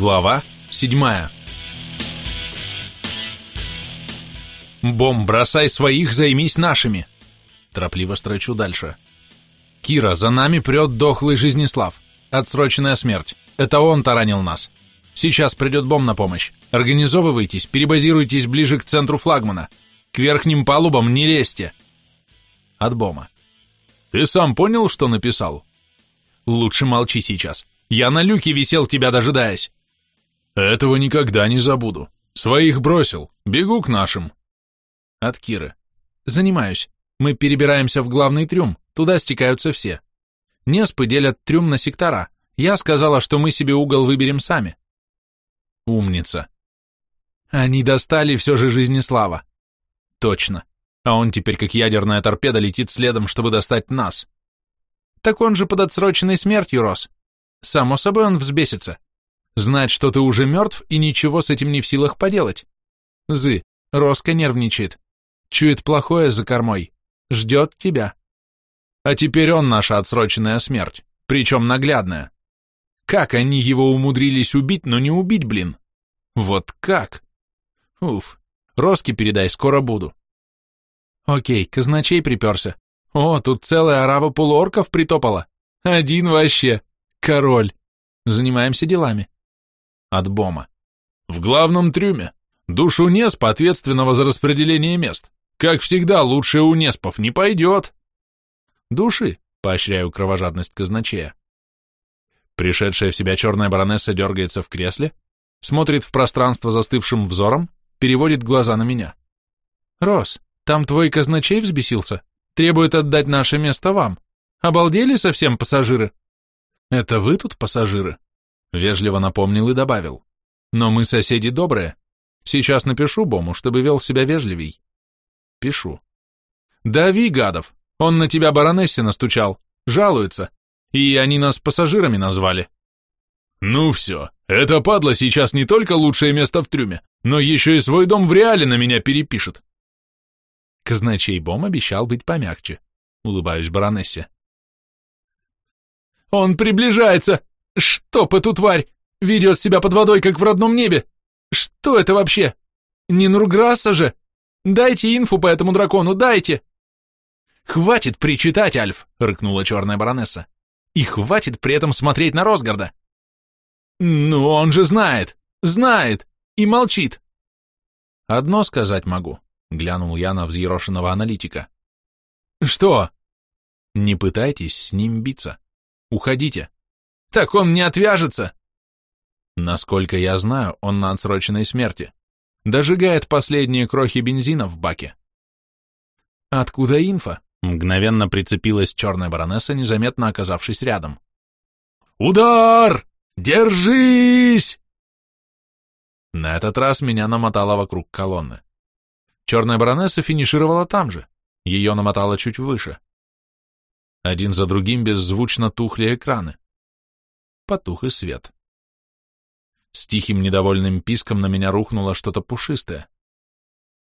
Глава седьмая. «Бом, бросай своих, займись нашими!» Торопливо строчу дальше. «Кира, за нами прет дохлый Жизнеслав. Отсроченная смерть. Это он таранил нас. Сейчас придет Бом на помощь. Организовывайтесь, перебазируйтесь ближе к центру флагмана. К верхним палубам не лезьте!» От Бома. «Ты сам понял, что написал?» «Лучше молчи сейчас. Я на люке висел, тебя дожидаясь». «Этого никогда не забуду. Своих бросил. Бегу к нашим». От Киры. «Занимаюсь. Мы перебираемся в главный трюм. Туда стекаются все. Неспы делят трюм на сектора. Я сказала, что мы себе угол выберем сами». Умница. Они достали все же Жизнеслава. Точно. А он теперь как ядерная торпеда летит следом, чтобы достать нас. Так он же под отсроченной смертью рос. Само собой он взбесится. Знать, что ты уже мертв и ничего с этим не в силах поделать. Зы, Роско нервничает. Чует плохое за кормой. Ждет тебя. А теперь он наша отсроченная смерть, причем наглядная. Как они его умудрились убить, но не убить, блин? Вот как? Уф, Роске передай, скоро буду. Окей, казначей приперся. О, тут целая орава полуорков притопала. Один вообще. Король. Занимаемся делами. От Бома. В главном трюме. Душу Неспа, ответственного за распределение мест. Как всегда, лучше у Неспов не пойдет. Души, поощряю кровожадность казначея. Пришедшая в себя черная баронесса дергается в кресле, смотрит в пространство застывшим взором, переводит глаза на меня. «Рос, там твой казначей взбесился? Требует отдать наше место вам. Обалдели совсем пассажиры?» «Это вы тут пассажиры?» Вежливо напомнил и добавил. «Но мы соседи добрые. Сейчас напишу Бому, чтобы вел себя вежливей». Пишу. «Дави, гадов! Он на тебя баронессе настучал. Жалуется. И они нас пассажирами назвали». «Ну все, это падла сейчас не только лучшее место в трюме, но еще и свой дом в реале на меня перепишет». Казначей Бом обещал быть помягче. Улыбаюсь баронессе. «Он приближается! Чтоб эту тварь! Ведет себя под водой, как в родном небе! Что это вообще? Не Нурграсса же? Дайте инфу по этому дракону, дайте!» «Хватит причитать, Альф!» — рыкнула черная баронесса. «И хватит при этом смотреть на Росгарда!» «Ну, он же знает! Знает! И молчит!» «Одно сказать могу», — глянул я на взъерошенного аналитика. «Что?» «Не пытайтесь с ним биться. Уходите. Так он не отвяжется. Насколько я знаю, он на отсроченной смерти. Дожигает последние крохи бензина в баке. Откуда инфа? Мгновенно прицепилась черная баронесса, незаметно оказавшись рядом. «Удар! Держись!» На этот раз меня намотало вокруг колонны. Черная баронесса финишировала там же, ее намотало чуть выше. Один за другим беззвучно тухли экраны. Потух и свет. С тихим недовольным писком на меня рухнуло что-то пушистое.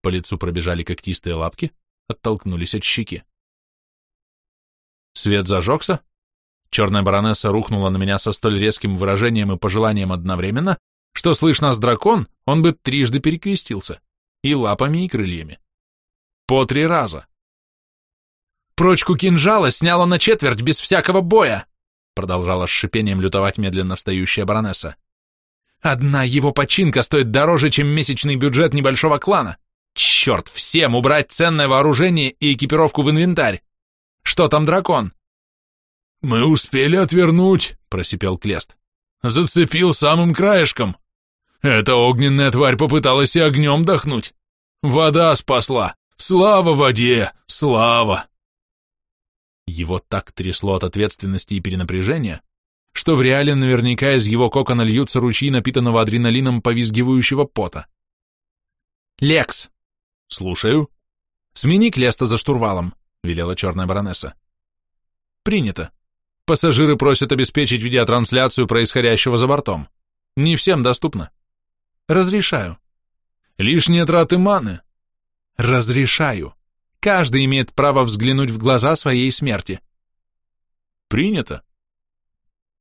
По лицу пробежали когтистые лапки, оттолкнулись от щеки. Свет зажегся, черная баронесса рухнула на меня со столь резким выражением и пожеланием одновременно, что, слышь нас дракон, он бы трижды перекрестился, и лапами, и крыльями. По три раза. Прочку кинжала сняла на четверть без всякого боя, продолжала с шипением лютовать медленно встающая баронесса. Одна его починка стоит дороже, чем месячный бюджет небольшого клана. Черт, всем убрать ценное вооружение и экипировку в инвентарь. Что там дракон? Мы успели отвернуть, просипел Клест. Зацепил самым краешком. Эта огненная тварь попыталась и огнем дохнуть. Вода спасла. Слава воде, слава. Его так трясло от ответственности и перенапряжения, что в реале наверняка из его кокона льются ручьи напитанного адреналином повизгивающего пота. «Лекс!» «Слушаю». «Смени Клеста за штурвалом», — велела черная баронесса. «Принято. Пассажиры просят обеспечить видеотрансляцию происходящего за бортом. Не всем доступно». «Разрешаю». «Лишние траты маны». «Разрешаю». Каждый имеет право взглянуть в глаза своей смерти. Принято.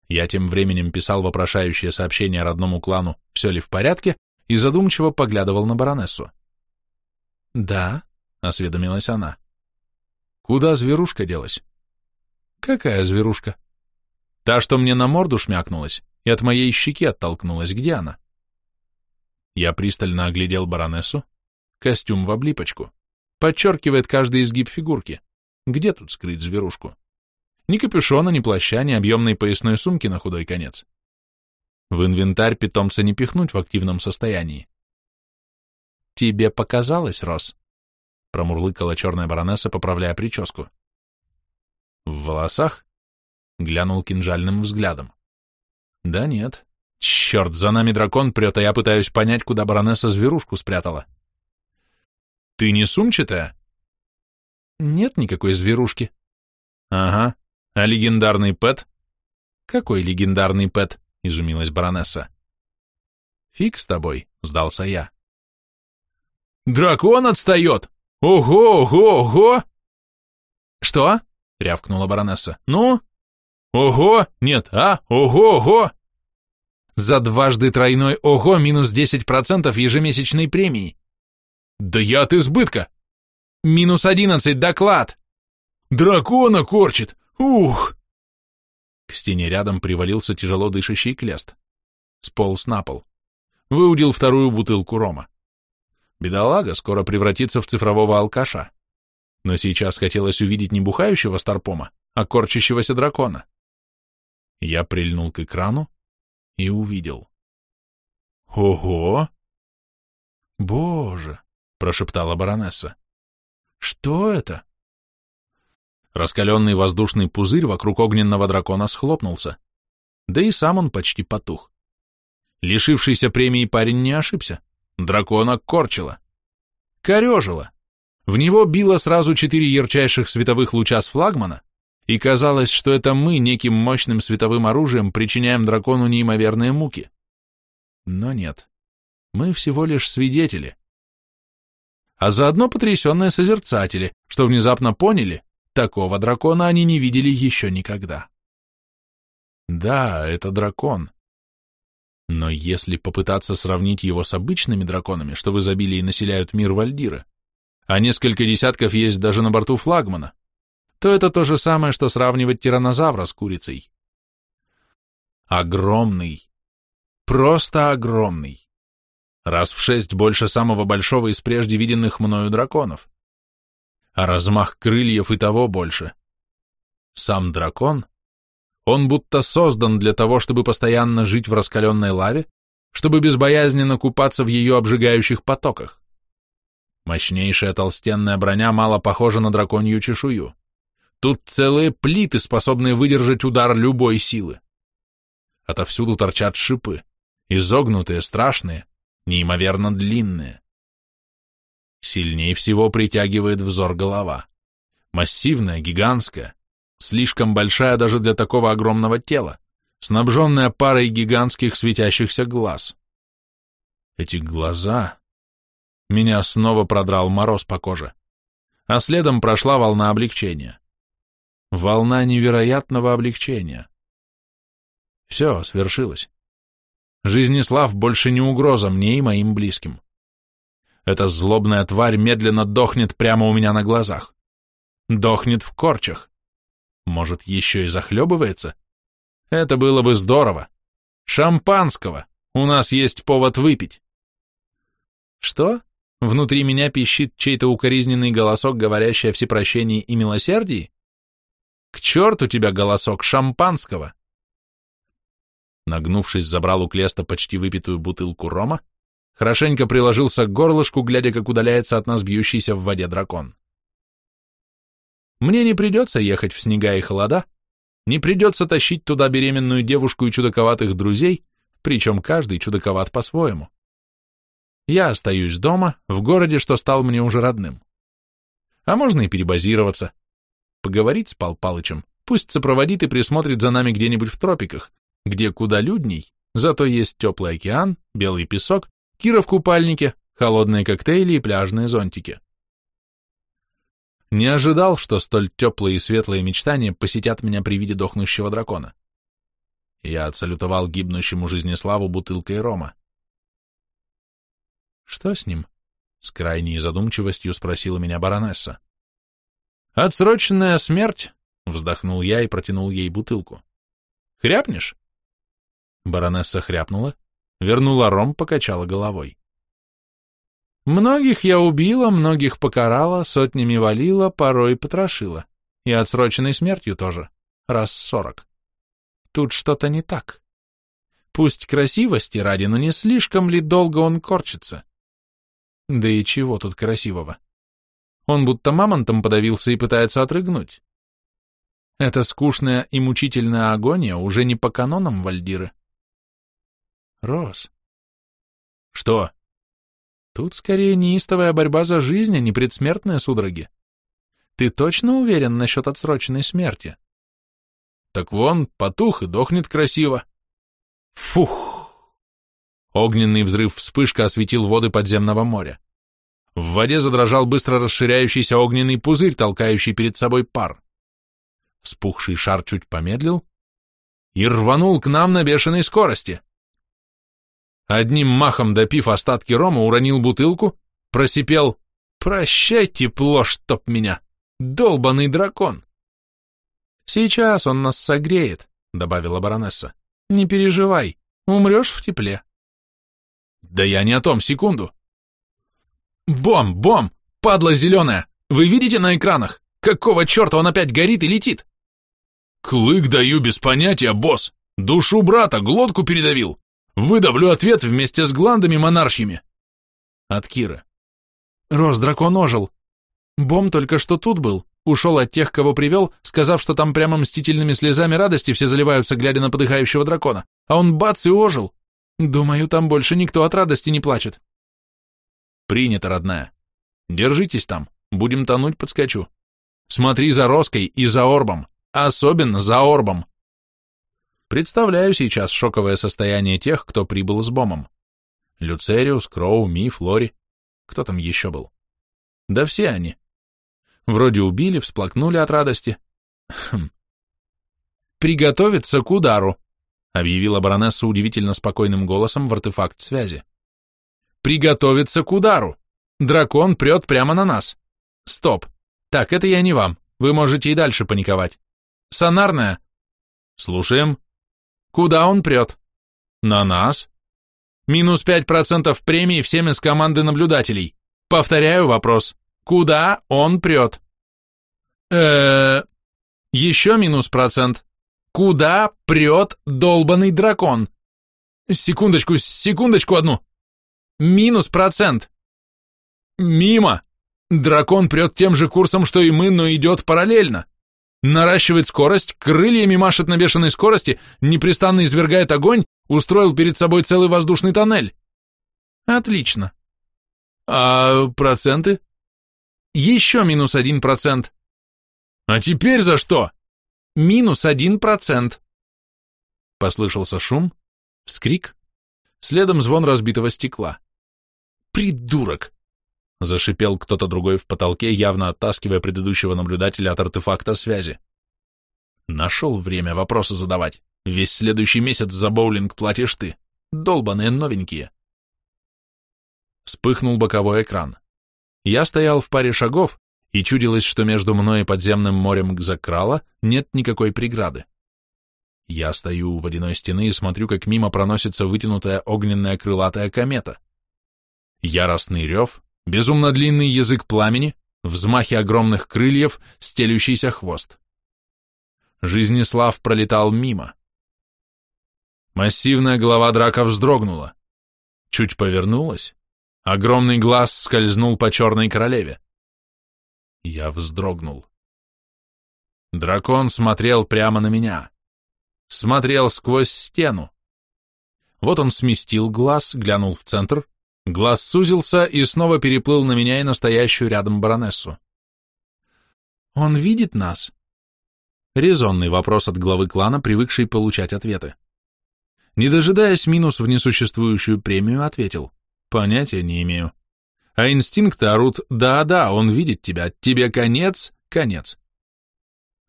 Я тем временем писал вопрошающее сообщение родному клану, все ли в порядке, и задумчиво поглядывал на баронессу. «Да», — осведомилась она. «Куда зверушка делась?» «Какая зверушка?» «Та, что мне на морду шмякнулась и от моей щеки оттолкнулась. Где она?» Я пристально оглядел баронессу. Костюм в облипочку. Подчеркивает каждый изгиб фигурки. Где тут скрыть зверушку? Ни капюшона, ни плаща, ни объемной поясной сумки на худой конец. В инвентарь питомца не пихнуть в активном состоянии. «Тебе показалось, Рос?» — промурлыкала черная баронесса, поправляя прическу. «В волосах?» — глянул кинжальным взглядом. «Да нет. Черт, за нами дракон прет, а я пытаюсь понять, куда баронесса зверушку спрятала». «Ты не сумчатая?» «Нет никакой зверушки». «Ага. А легендарный Пэт?» «Какой легендарный Пэт?» — изумилась баронесса. «Фиг с тобой», — сдался я. «Дракон отстает! Ого, ого, ого!» «Что?» — рявкнула баронесса. «Ну?» «Ого! Нет, а? Ого, ого!» «За дважды тройной ого минус 10% ежемесячной премии». «Да я от избытка!» «Минус 11, доклад!» «Дракона корчит! Ух!» К стене рядом привалился тяжело дышащий клест. Сполз на пол. Выудил вторую бутылку рома. Бедолага скоро превратится в цифрового алкаша. Но сейчас хотелось увидеть не бухающего старпома, а корчащегося дракона. Я прильнул к экрану и увидел. «Ого!» «Боже!» — прошептала баронесса. «Что это?» Раскаленный воздушный пузырь вокруг огненного дракона схлопнулся. Да и сам он почти потух. Лишившийся премии парень не ошибся. Дракона корчило. Корежило. В него било сразу четыре ярчайших световых луча с флагмана, и казалось, что это мы неким мощным световым оружием причиняем дракону неимоверные муки. Но нет. Мы всего лишь свидетели. А заодно потрясенные созерцатели, что внезапно поняли, Такого дракона они не видели еще никогда. Да, это дракон. Но если попытаться сравнить его с обычными драконами, что в изобилии населяют мир Вальдира, а несколько десятков есть даже на борту флагмана, то это то же самое, что сравнивать тиранозавра с курицей. Огромный. Просто огромный. Раз в шесть больше самого большого из прежде виденных мною драконов а размах крыльев и того больше. Сам дракон, он будто создан для того, чтобы постоянно жить в раскаленной лаве, чтобы безбоязненно купаться в ее обжигающих потоках. Мощнейшая толстенная броня мало похожа на драконью чешую. Тут целые плиты, способные выдержать удар любой силы. Отовсюду торчат шипы, изогнутые, страшные, неимоверно длинные. Сильнее всего притягивает взор голова. Массивная, гигантская, слишком большая даже для такого огромного тела, снабженная парой гигантских светящихся глаз. Эти глаза... Меня снова продрал мороз по коже, а следом прошла волна облегчения. Волна невероятного облегчения. Все, свершилось. Жизнеслав больше не угроза мне и моим близким. Эта злобная тварь медленно дохнет прямо у меня на глазах. Дохнет в корчах. Может, еще и захлебывается? Это было бы здорово. Шампанского. У нас есть повод выпить. Что? Внутри меня пищит чей-то укоризненный голосок, говорящий о всепрощении и милосердии? К черту тебя голосок шампанского! Нагнувшись, забрал у Клеста почти выпитую бутылку рома, Хорошенько приложился к горлышку, глядя, как удаляется от нас бьющийся в воде дракон. Мне не придется ехать в снега и холода, не придется тащить туда беременную девушку и чудаковатых друзей, причем каждый чудаковат по-своему. Я остаюсь дома, в городе, что стал мне уже родным. А можно и перебазироваться. Поговорить с Пал Палычем, пусть сопроводит и присмотрит за нами где-нибудь в тропиках, где куда людней, зато есть теплый океан, белый песок Кира в купальнике, холодные коктейли и пляжные зонтики. Не ожидал, что столь теплые и светлые мечтания посетят меня при виде дохнущего дракона. Я отсалютовал гибнущему Жизнеславу бутылкой рома. «Что с ним?» — с крайней задумчивостью спросила меня баронесса. «Отсроченная смерть», — вздохнул я и протянул ей бутылку. «Хряпнешь?» Баронесса хряпнула, вернула ром, покачала головой. «Многих я убила, многих покарала, сотнями валила, порой потрошила. И отсроченной смертью тоже, раз сорок. Тут что-то не так. Пусть красивости ради, но не слишком ли долго он корчится? Да и чего тут красивого? Он будто мамонтом подавился и пытается отрыгнуть. Эта скучная и мучительная агония уже не по канонам Вальдиры. Рос. Что? Тут скорее неистовая борьба за жизнь, а не предсмертные судороги. Ты точно уверен насчет отсроченной смерти? Так вон, потух и дохнет красиво. Фух! Огненный взрыв вспышка осветил воды подземного моря. В воде задрожал быстро расширяющийся огненный пузырь, толкающий перед собой пар. Вспухший шар чуть помедлил и рванул к нам на бешеной скорости. Одним махом допив остатки рома, уронил бутылку, просипел «Прощай, тепло, чтоб меня! Долбаный дракон!» «Сейчас он нас согреет», — добавила баронесса. «Не переживай, умрешь в тепле». «Да я не о том, секунду!» «Бом, бом! Падла зеленая! Вы видите на экранах? Какого черта он опять горит и летит?» «Клык даю без понятия, босс! Душу брата, глотку передавил! Выдавлю ответ вместе с гландами монаршьими!» От Кира. «Рос, дракон ожил. Бом только что тут был, ушел от тех, кого привел, сказав, что там прямо мстительными слезами радости все заливаются, глядя на подыхающего дракона, а он бац и ожил. Думаю, там больше никто от радости не плачет». «Принято, родная. Держитесь там, будем тонуть, подскочу. Смотри за Роской и за Орбом, особенно за Орбом». Представляю сейчас шоковое состояние тех, кто прибыл с бомом. Люцериус, Кроу, Ми, Флори. Кто там еще был? Да все они. Вроде убили, всплакнули от радости. Хм. «Приготовиться к удару», — объявила баронесса удивительно спокойным голосом в артефакт связи. «Приготовиться к удару! Дракон прет прямо на нас! Стоп! Так, это я не вам, вы можете и дальше паниковать. Сонарная!» «Слушаем», Куда он прет? На нас. Минус 5% премии всем из команды наблюдателей. Повторяю вопрос. Куда он прет? э Еще минус процент. Куда прет долбанный дракон? Секундочку, секундочку одну. Минус процент. Мимо. Дракон прет тем же курсом, что и мы, но идет параллельно наращивает скорость, крыльями машет на бешеной скорости, непрестанно извергает огонь, устроил перед собой целый воздушный тоннель. Отлично. А проценты? Еще минус один процент. А теперь за что? Минус один процент. Послышался шум, вскрик, следом звон разбитого стекла. Придурок! Зашипел кто-то другой в потолке, явно оттаскивая предыдущего наблюдателя от артефакта связи. Нашел время вопросы задавать. Весь следующий месяц за боулинг платишь ты. Долбаные новенькие. Вспыхнул боковой экран. Я стоял в паре шагов, и чудилось, что между мной и подземным морем Гзакрала нет никакой преграды. Я стою у водяной стены и смотрю, как мимо проносится вытянутая огненная крылатая комета. Яростный рев, Безумно длинный язык пламени, взмахи огромных крыльев, стелющийся хвост. Жизнеслав пролетал мимо. Массивная голова драка вздрогнула. Чуть повернулась, огромный глаз скользнул по черной королеве. Я вздрогнул. Дракон смотрел прямо на меня. Смотрел сквозь стену. Вот он сместил глаз, глянул в центр, Глаз сузился и снова переплыл на меня и настоящую рядом баронессу. «Он видит нас?» Резонный вопрос от главы клана, привыкший получать ответы. Не дожидаясь минус в несуществующую премию, ответил. «Понятия не имею». А инстинкты орут «Да-да, он видит тебя, тебе конец, конец».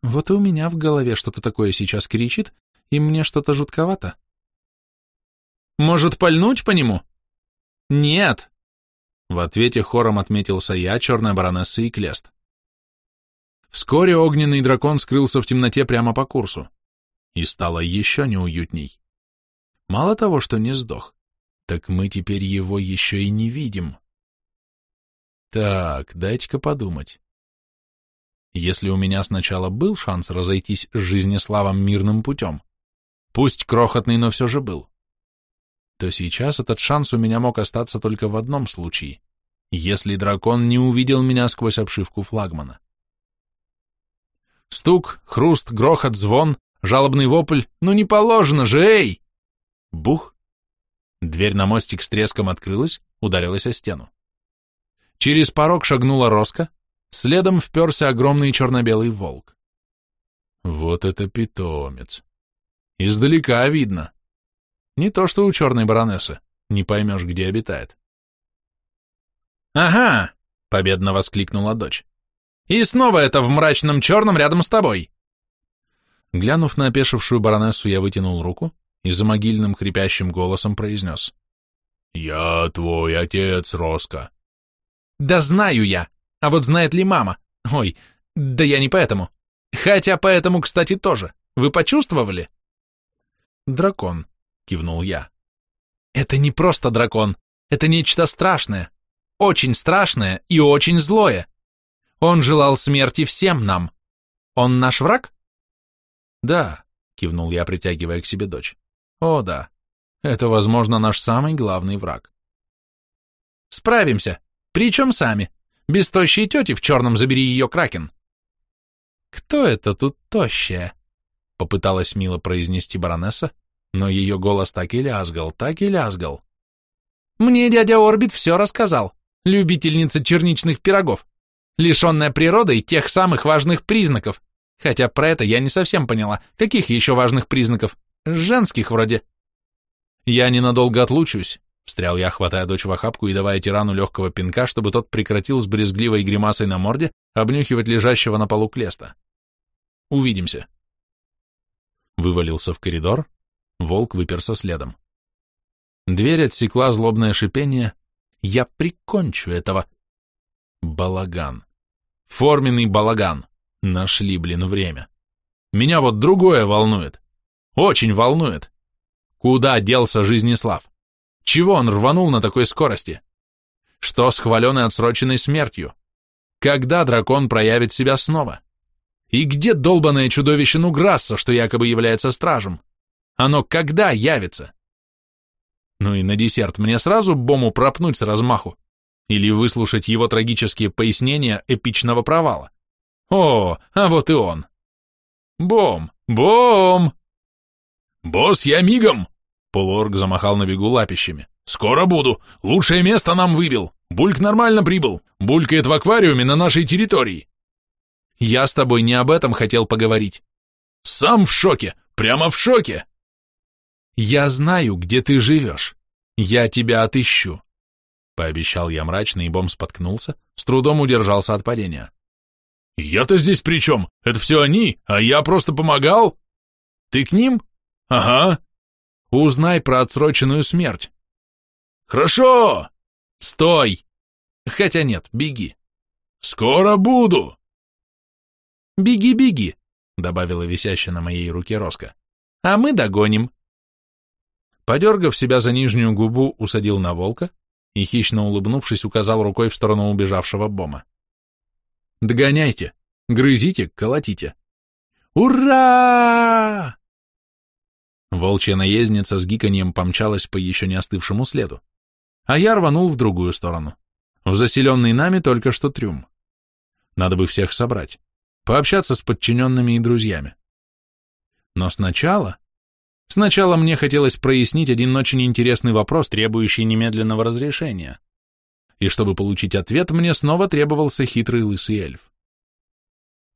Вот и у меня в голове что-то такое сейчас кричит, и мне что-то жутковато. Может, пальнуть по нему? Нет. В ответе хором отметился я, черная баронесса и Клест. Вскоре огненный дракон скрылся в темноте прямо по курсу, и стало еще неуютней. Мало того, что не сдох, так мы теперь его еще и не видим. Так, дайте-ка подумать. Если у меня сначала был шанс разойтись с жизнеславом мирным путем, пусть крохотный, но все же был, то сейчас этот шанс у меня мог остаться только в одном случае, если дракон не увидел меня сквозь обшивку флагмана. Стук, хруст, грохот, звон, жалобный вопль. «Ну не положено же, эй!» Бух! Дверь на мостик с треском открылась, ударилась о стену. Через порог шагнула Роска, следом вперся огромный черно-белый волк. Вот это питомец. Издалека видно. Не то, что у черной баронессы, не поймешь, где обитает. «Ага!» — победно воскликнула дочь. И снова это в мрачном черном рядом с тобой. Глянув на опешившую баронессу, я вытянул руку и за могильным хрипящим голосом произнес. «Я твой отец, Роско». «Да знаю я. А вот знает ли мама? Ой, да я не поэтому. Хотя поэтому, кстати, тоже. Вы почувствовали?» «Дракон», — кивнул я. «Это не просто дракон. Это нечто страшное. Очень страшное и очень злое. Он желал смерти всем нам. Он наш враг? Да, кивнул я, притягивая к себе дочь. О, да. Это, возможно, наш самый главный враг. Справимся. Причем сами. Без тощей тети в черном забери ее кракен. Кто это тут тощая? Попыталась мило произнести баронесса, но ее голос так и лязгал, так и лязгал. Мне дядя Орбит все рассказал. Любительница черничных пирогов лишенная природы тех самых важных признаков. Хотя про это я не совсем поняла. Каких еще важных признаков? Женских вроде. Я ненадолго отлучусь, встрял я, хватая дочь в охапку и давая тирану легкого пинка, чтобы тот прекратил с брезгливой гримасой на морде обнюхивать лежащего на полу клеста. Увидимся. Вывалился в коридор, волк выперся следом. Дверь отсекла злобное шипение. Я прикончу этого Балаган. Форменный балаган. Нашли, блин, время. Меня вот другое волнует. Очень волнует. Куда делся Жизнеслав? Чего он рванул на такой скорости? Что с хваленой отсроченной смертью? Когда дракон проявит себя снова? И где долбанное чудовище Нуграсса, что якобы является стражем? Оно когда явится? Ну и на десерт мне сразу бому пропнуть с размаху или выслушать его трагические пояснения эпичного провала. О, а вот и он. Бом, бом! Босс, я мигом! Полуорг замахал на бегу лапищами. Скоро буду. Лучшее место нам выбил. Бульк нормально прибыл. Булькает в аквариуме на нашей территории. Я с тобой не об этом хотел поговорить. Сам в шоке, прямо в шоке. Я знаю, где ты живешь. Я тебя отыщу. Пообещал я мрачно, и бом споткнулся, с трудом удержался от падения. «Я-то здесь при чем? Это все они, а я просто помогал?» «Ты к ним?» «Ага». «Узнай про отсроченную смерть». «Хорошо!» «Стой!» «Хотя нет, беги». «Скоро буду!» «Беги, беги!» — добавила висящая на моей руке Роско. «А мы догоним!» Подергав себя за нижнюю губу, усадил на волка, и, хищно улыбнувшись, указал рукой в сторону убежавшего Бома. «Догоняйте! Грызите, колотите!» «Ура!» Волчья наездница с гиканьем помчалась по еще не остывшему следу, а я рванул в другую сторону, в заселенный нами только что трюм. Надо бы всех собрать, пообщаться с подчиненными и друзьями. Но сначала Сначала мне хотелось прояснить один очень интересный вопрос, требующий немедленного разрешения. И чтобы получить ответ, мне снова требовался хитрый лысый эльф.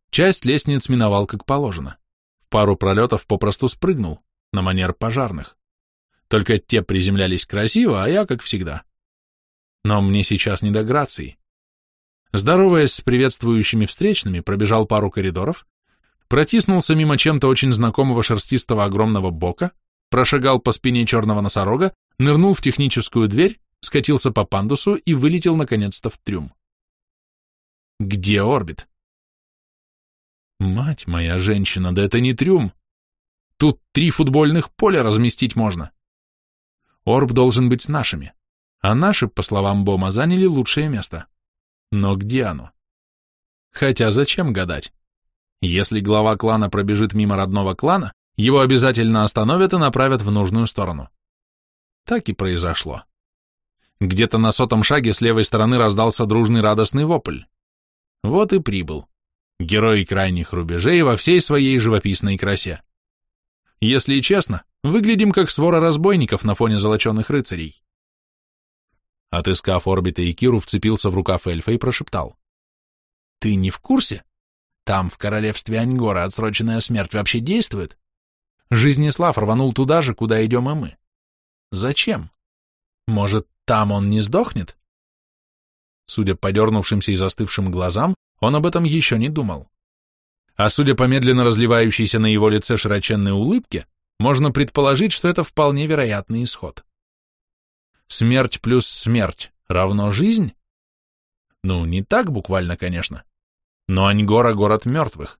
Часть лестниц миновал как положено. В пару пролетов попросту спрыгнул, на манер пожарных. Только те приземлялись красиво, а я как всегда. Но мне сейчас не до грации. Здороваясь с приветствующими встречными, пробежал пару коридоров, протиснулся мимо чем-то очень знакомого шерстистого огромного бока, прошагал по спине черного носорога, нырнул в техническую дверь, скатился по пандусу и вылетел наконец-то в трюм. Где орбит? Мать моя женщина, да это не трюм. Тут три футбольных поля разместить можно. Орб должен быть с нашими, а наши, по словам Бома, заняли лучшее место. Но где оно? Хотя зачем гадать? Если глава клана пробежит мимо родного клана, его обязательно остановят и направят в нужную сторону. Так и произошло. Где-то на сотом шаге с левой стороны раздался дружный радостный вопль. Вот и прибыл. Герой крайних рубежей во всей своей живописной красе. Если честно, выглядим как свора разбойников на фоне золоченых рыцарей. Отыскав орбита и Киру, вцепился в рукав эльфа и прошептал. «Ты не в курсе? Там, в королевстве Аньгора, отсроченная смерть вообще действует? Жизнеслав рванул туда же, куда идем и мы. Зачем? Может, там он не сдохнет?» Судя по дернувшимся и застывшим глазам, он об этом еще не думал. А судя по медленно разливающейся на его лице широченной улыбке, можно предположить, что это вполне вероятный исход. Смерть плюс смерть равно жизнь? Ну, не так буквально, конечно. Но Аньгора — город мертвых.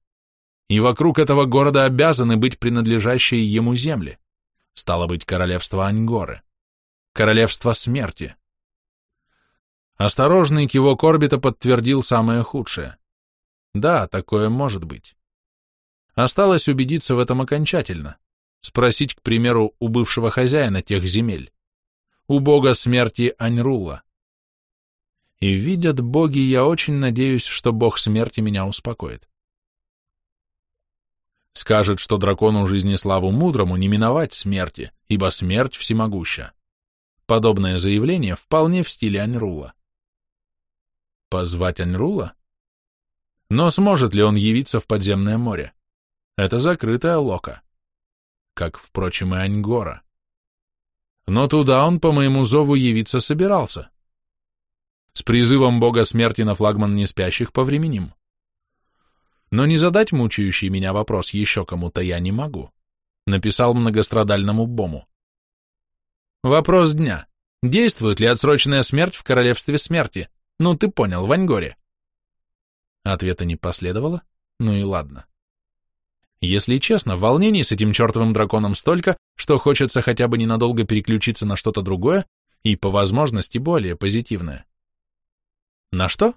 И вокруг этого города обязаны быть принадлежащие ему земли. Стало быть, королевство Аньгоры. Королевство смерти. Осторожный кивок орбита подтвердил самое худшее. Да, такое может быть. Осталось убедиться в этом окончательно. Спросить, к примеру, у бывшего хозяина тех земель. У бога смерти Аньрула. И видят боги, я очень надеюсь, что бог смерти меня успокоит. Скажет, что дракону жизни славу мудрому не миновать смерти, ибо смерть всемогуща. Подобное заявление вполне в стиле Аньрула. Позвать Аньрула? Но сможет ли он явиться в подземное море? Это закрытая лока. Как, впрочем, и Аньгора. Но туда он по моему зову явиться собирался. С призывом бога смерти на флагман неспящих повременим. Но не задать мучающий меня вопрос еще кому-то я не могу. Написал многострадальному Бому. Вопрос дня. Действует ли отсроченная смерть в королевстве смерти? Ну, ты понял, в Аньгоре. Ответа не последовало, ну и ладно. Если честно, волнений с этим чертовым драконом столько, что хочется хотя бы ненадолго переключиться на что-то другое и, по возможности, более позитивное. На что?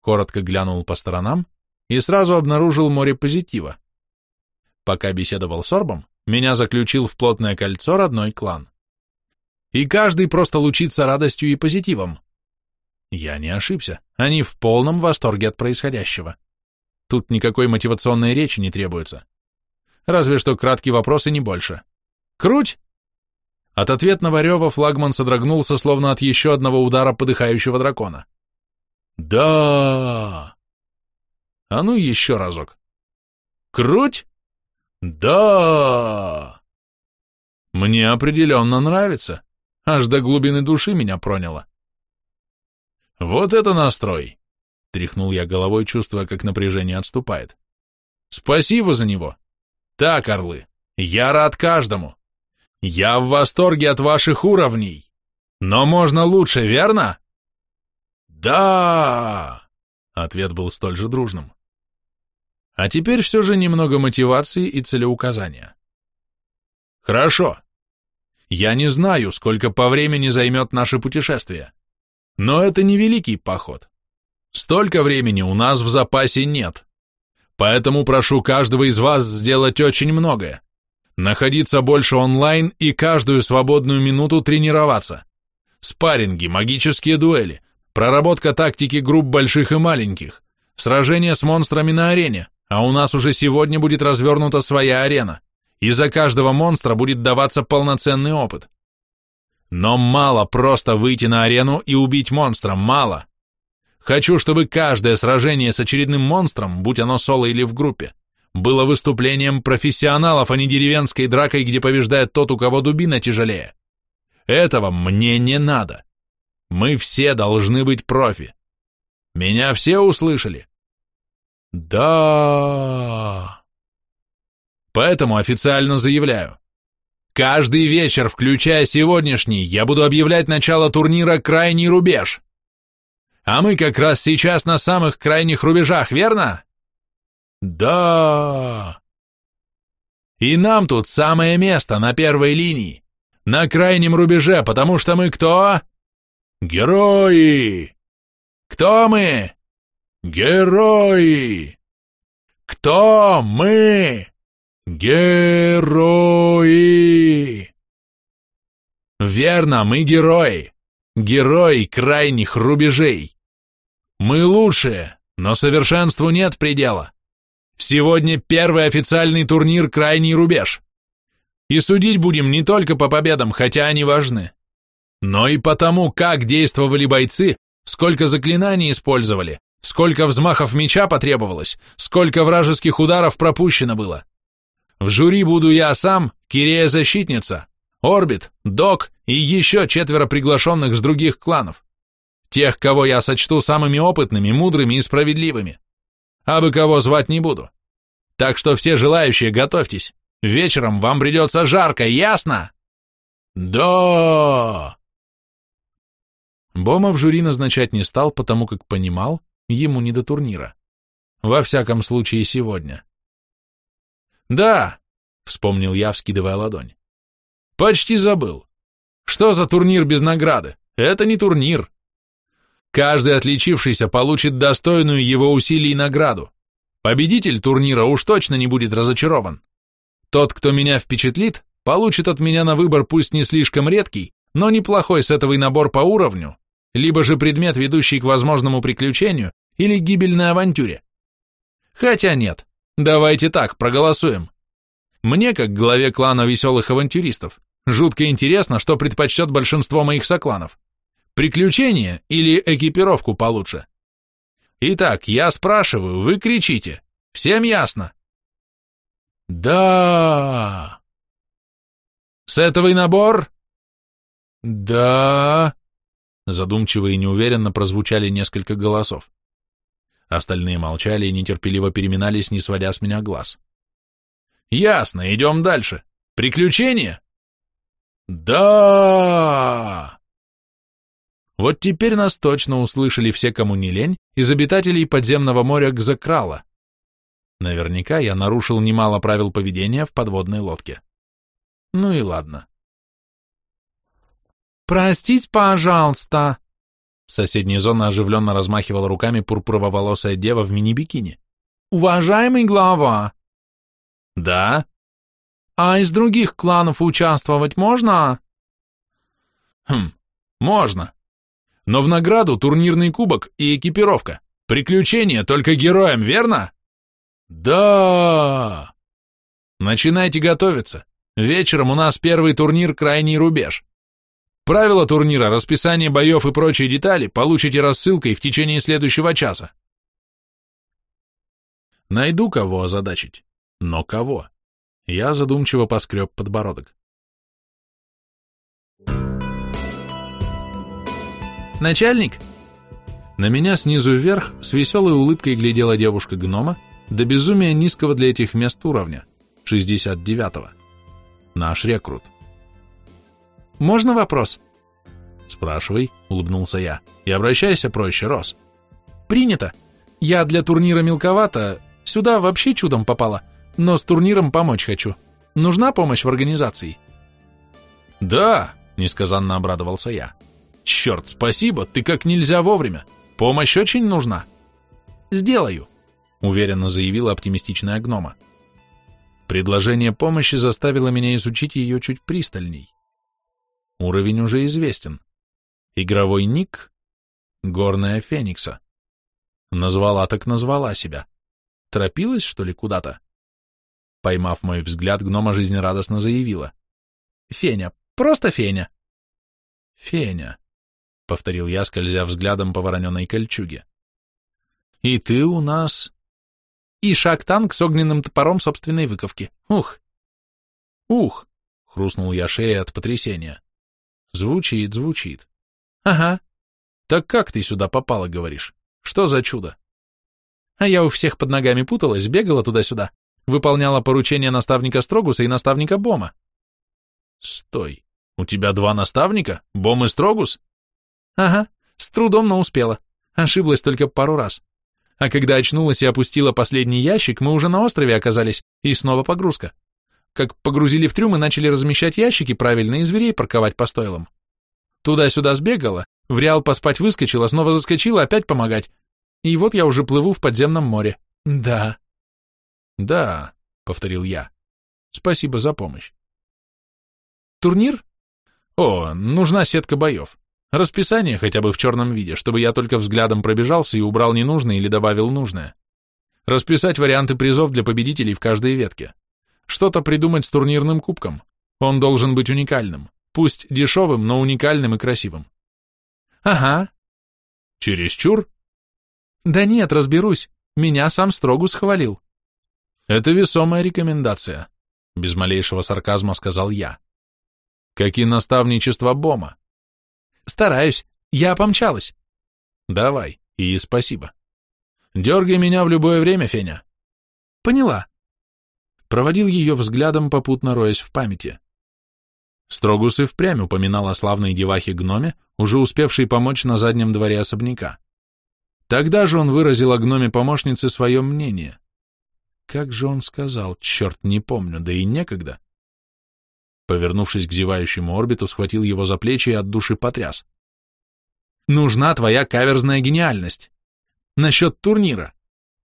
Коротко глянул по сторонам и сразу обнаружил море позитива. Пока беседовал с Орбом, меня заключил в плотное кольцо родной клан. И каждый просто лучится радостью и позитивом. Я не ошибся. Они в полном восторге от происходящего. Тут никакой мотивационной речи не требуется. Разве что краткий вопрос и не больше. Круть! От ответного рева флагман содрогнулся, словно от еще одного удара подыхающего дракона. Да! А ну еще разок. Круть! Да! Мне определенно нравится. Аж до глубины души меня проняло. «Вот это настрой!» — тряхнул я головой, чувствуя, как напряжение отступает. «Спасибо за него! Так, орлы, я рад каждому! Я в восторге от ваших уровней! Но можно лучше, верно?» «Да!» — ответ был столь же дружным. А теперь все же немного мотивации и целеуказания. «Хорошо. Я не знаю, сколько по времени займет наше путешествие. Но это не великий поход. Столько времени у нас в запасе нет. Поэтому прошу каждого из вас сделать очень многое. Находиться больше онлайн и каждую свободную минуту тренироваться. Спарринги, магические дуэли, проработка тактики групп больших и маленьких, сражения с монстрами на арене, а у нас уже сегодня будет развернута своя арена, и за каждого монстра будет даваться полноценный опыт. Но мало просто выйти на арену и убить монстра, мало. Хочу, чтобы каждое сражение с очередным монстром, будь оно соло или в группе, было выступлением профессионалов, а не деревенской дракой, где побеждает тот, у кого дубина тяжелее. Этого мне не надо. Мы все должны быть профи. Меня все услышали? Да. Поэтому официально заявляю. Каждый вечер, включая сегодняшний, я буду объявлять начало турнира «Крайний рубеж». А мы как раз сейчас на самых крайних рубежах, верно? Да. И нам тут самое место на первой линии, на крайнем рубеже, потому что мы кто? Герои! Кто мы? Герои! Кто мы? Герои! Верно, мы герои. Герои крайних рубежей. Мы лучшие, но совершенству нет предела. Сегодня первый официальный турнир «Крайний рубеж». И судить будем не только по победам, хотя они важны, но и по тому, как действовали бойцы, сколько заклинаний использовали, сколько взмахов меча потребовалось, сколько вражеских ударов пропущено было. В жюри буду я сам, Кирея-защитница, Орбит, Док и еще четверо приглашенных с других кланов. Тех, кого я сочту самыми опытными, мудрыми и справедливыми. А бы кого звать не буду. Так что все желающие готовьтесь. Вечером вам придется жарко, ясно? Да! Бома в жюри назначать не стал, потому как понимал, ему не до турнира. Во всяком случае, сегодня. Да, вспомнил я, вскидывая ладонь. Почти забыл. Что за турнир без награды? Это не турнир. Каждый отличившийся получит достойную его усилий награду. Победитель турнира уж точно не будет разочарован. Тот, кто меня впечатлит, получит от меня на выбор пусть не слишком редкий, но неплохой сетовый набор по уровню, либо же предмет, ведущий к возможному приключению или гибельной авантюре. Хотя нет, давайте так, проголосуем. Мне, как главе клана веселых авантюристов, жутко интересно, что предпочтет большинство моих сокланов. Приключения или экипировку получше? Итак, я спрашиваю, вы кричите. Всем ясно? Да. Сетовый набор? Да. Задумчиво и неуверенно прозвучали несколько голосов. Остальные молчали и нетерпеливо переминались, не сводя с меня глаз. Ясно, идем дальше. Приключения? Да. Вот теперь нас точно услышали все, кому не лень, из обитателей подземного моря Гзакрала. Наверняка я нарушил немало правил поведения в подводной лодке. Ну и ладно. «Простить, пожалуйста!» Соседняя зона оживленно размахивала руками пурпурово-волосая дева в мини-бикини. «Уважаемый глава!» «Да?» «А из других кланов участвовать можно?» «Хм, можно. Но в награду турнирный кубок и экипировка. Приключения только героям, верно? Да. Начинайте готовиться. Вечером у нас первый турнир «Крайний рубеж». Правила турнира, расписание боев и прочие детали получите рассылкой в течение следующего часа. Найду кого озадачить. Но кого? Я задумчиво поскреб подбородок. «Начальник!» На меня снизу вверх с веселой улыбкой глядела девушка-гнома, до безумия низкого для этих мест уровня, 69-го. Наш рекрут. «Можно вопрос?» «Спрашивай», — улыбнулся я, — «и обращайся проще, Рос». «Принято. Я для турнира мелковато, сюда вообще чудом попала, но с турниром помочь хочу. Нужна помощь в организации?» «Да», — несказанно обрадовался я. Черт, спасибо, ты как нельзя вовремя. Помощь очень нужна. Сделаю, уверенно заявила оптимистичная гнома. Предложение помощи заставило меня изучить ее чуть пристальней. Уровень уже известен. Игровой ник — Горная Феникса. Назвала так назвала себя. Торопилась, что ли, куда-то? Поймав мой взгляд, гнома жизнерадостно заявила. «Феня, просто Феня». «Феня повторил я, скользя взглядом по вороненой кольчуге. И ты у нас... И шаг-танк с огненным топором собственной выковки. Ух! Ух! Хрустнул я шеей от потрясения. Звучит, звучит. Ага. Так как ты сюда попала, говоришь? Что за чудо? А я у всех под ногами путалась, бегала туда-сюда, выполняла поручения наставника Строгуса и наставника Бома. Стой, у тебя два наставника? Бом и Строгус? Ага, с трудом, но успела. Ошиблась только пару раз. А когда очнулась и опустила последний ящик, мы уже на острове оказались, и снова погрузка. Как погрузили в трюм и начали размещать ящики правильно и зверей парковать по стойлам. Туда-сюда сбегала, в реал поспать выскочила, снова заскочила, опять помогать. И вот я уже плыву в подземном море. Да. Да, повторил я. Спасибо за помощь. Турнир? О, нужна сетка боев. Расписание хотя бы в черном виде, чтобы я только взглядом пробежался и убрал ненужное или добавил нужное. Расписать варианты призов для победителей в каждой ветке. Что-то придумать с турнирным кубком. Он должен быть уникальным. Пусть дешевым, но уникальным и красивым. Ага. Чересчур? Да нет, разберусь. Меня сам строго схвалил. Это весомая рекомендация, без малейшего сарказма сказал я. Как и наставничество Бома. Стараюсь. Я помчалась. Давай, и спасибо. Дергай меня в любое время, Феня. Поняла. Проводил ее взглядом, попутно роясь в памяти. Строгус и впрямь упоминал о славной девахе-гноме, уже успевшей помочь на заднем дворе особняка. Тогда же он выразил о гноме-помощнице свое мнение. Как же он сказал, черт, не помню, да и некогда. Повернувшись к зевающему орбиту, схватил его за плечи и от души потряс. «Нужна твоя каверзная гениальность. Насчет турнира.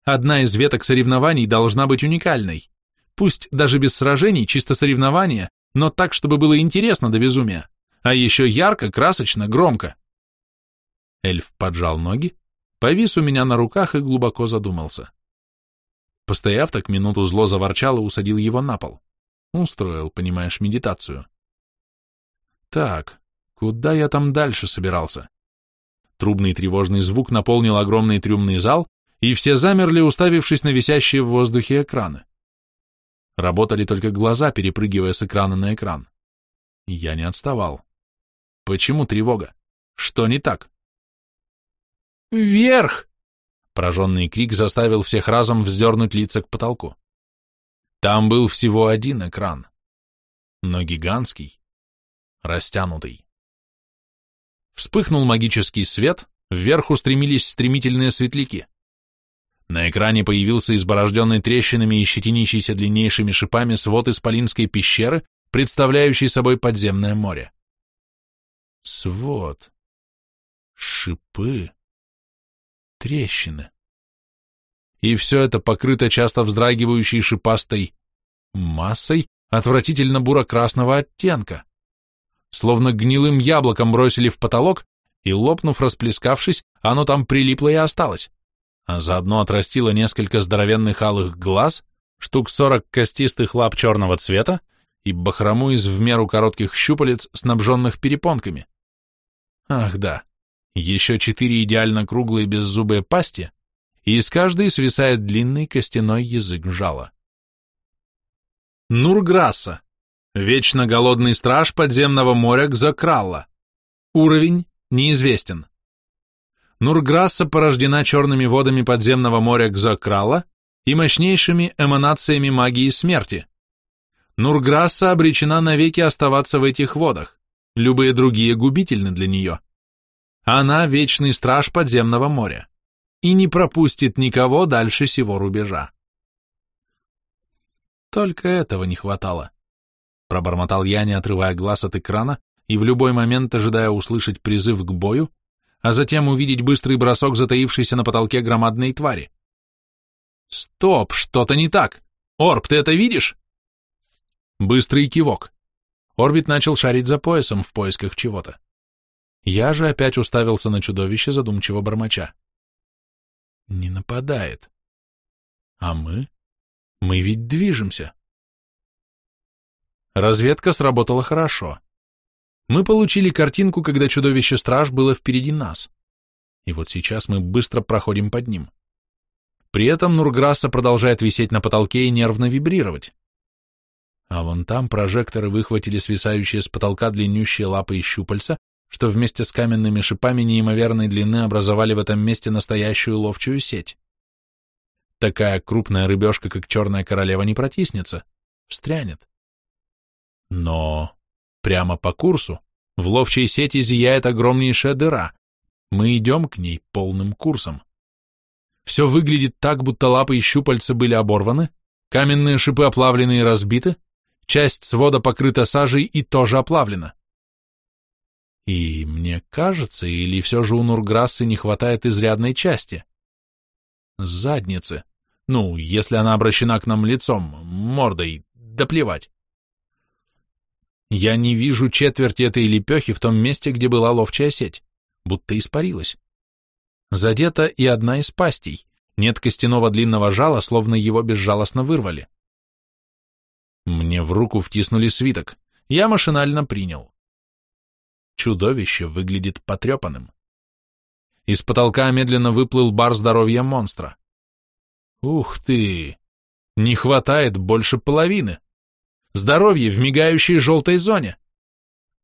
Одна из веток соревнований должна быть уникальной. Пусть даже без сражений, чисто соревнования, но так, чтобы было интересно до безумия, а еще ярко, красочно, громко. Эльф поджал ноги, повис у меня на руках и глубоко задумался. Постояв так минуту, зло заворчал и усадил его на пол. Устроил, понимаешь, медитацию. Так, куда я там дальше собирался? Трубный тревожный звук наполнил огромный трюмный зал, и все замерли, уставившись на висящие в воздухе экраны. Работали только глаза, перепрыгивая с экрана на экран. Я не отставал. Почему тревога? Что не так? «Вверх!» Пораженный крик заставил всех разом вздернуть лица к потолку. Там был всего один экран, но гигантский, растянутый. Вспыхнул магический свет, вверх устремились стремительные светляки. На экране появился изборожденный трещинами и щетинящийся длиннейшими шипами свод исполинской пещеры, представляющий собой подземное море. Свод. Шипы. Трещины. И все это покрыто часто вздрагивающей шипастой массой отвратительно буро-красного оттенка. Словно гнилым яблоком бросили в потолок, и, лопнув, расплескавшись, оно там прилипло и осталось а заодно отрастило несколько здоровенных алых глаз, штук сорок костистых лап черного цвета и бахрому из в меру коротких щупалец, снабженных перепонками. Ах да, еще четыре идеально круглые беззубые пасти, и из каждой свисает длинный костяной язык жала. Нурграсса, вечно голодный страж подземного моря Гзакралла. Уровень неизвестен. Нурграсса порождена черными водами подземного моря Гзакрала и мощнейшими эманациями магии смерти. Нурграсса обречена навеки оставаться в этих водах, любые другие губительны для нее. Она вечный страж подземного моря и не пропустит никого дальше сего рубежа. Только этого не хватало. Пробормотал я, не отрывая глаз от экрана и в любой момент ожидая услышать призыв к бою, а затем увидеть быстрый бросок затаившейся на потолке громадной твари. «Стоп, что-то не так! Орб, ты это видишь?» Быстрый кивок. Орбит начал шарить за поясом в поисках чего-то. Я же опять уставился на чудовище, задумчиво бормоча. Не нападает. А мы? Мы ведь движемся. Разведка сработала хорошо. Мы получили картинку, когда чудовище-страж было впереди нас. И вот сейчас мы быстро проходим под ним. При этом Нурграсса продолжает висеть на потолке и нервно вибрировать. А вон там прожекторы выхватили свисающие с потолка длиннющие лапы и щупальца, что вместе с каменными шипами неимоверной длины образовали в этом месте настоящую ловчую сеть. Такая крупная рыбешка, как черная королева, не протиснется, встрянет. Но прямо по курсу в ловчей сети зияет огромнейшая дыра. Мы идем к ней полным курсом. Все выглядит так, будто лапы и щупальца были оборваны, каменные шипы оплавлены и разбиты, часть свода покрыта сажей и тоже оплавлена. И мне кажется, или все же у Нурграссы не хватает изрядной части? Задницы. Ну, если она обращена к нам лицом, мордой, да плевать. Я не вижу четверти этой лепехи в том месте, где была ловчая сеть, будто испарилась. Задета и одна из пастей, нет костяного длинного жала, словно его безжалостно вырвали. Мне в руку втиснули свиток, я машинально принял. Чудовище выглядит потрепанным. Из потолка медленно выплыл бар здоровья монстра. Ух ты! Не хватает больше половины. Здоровье в мигающей желтой зоне.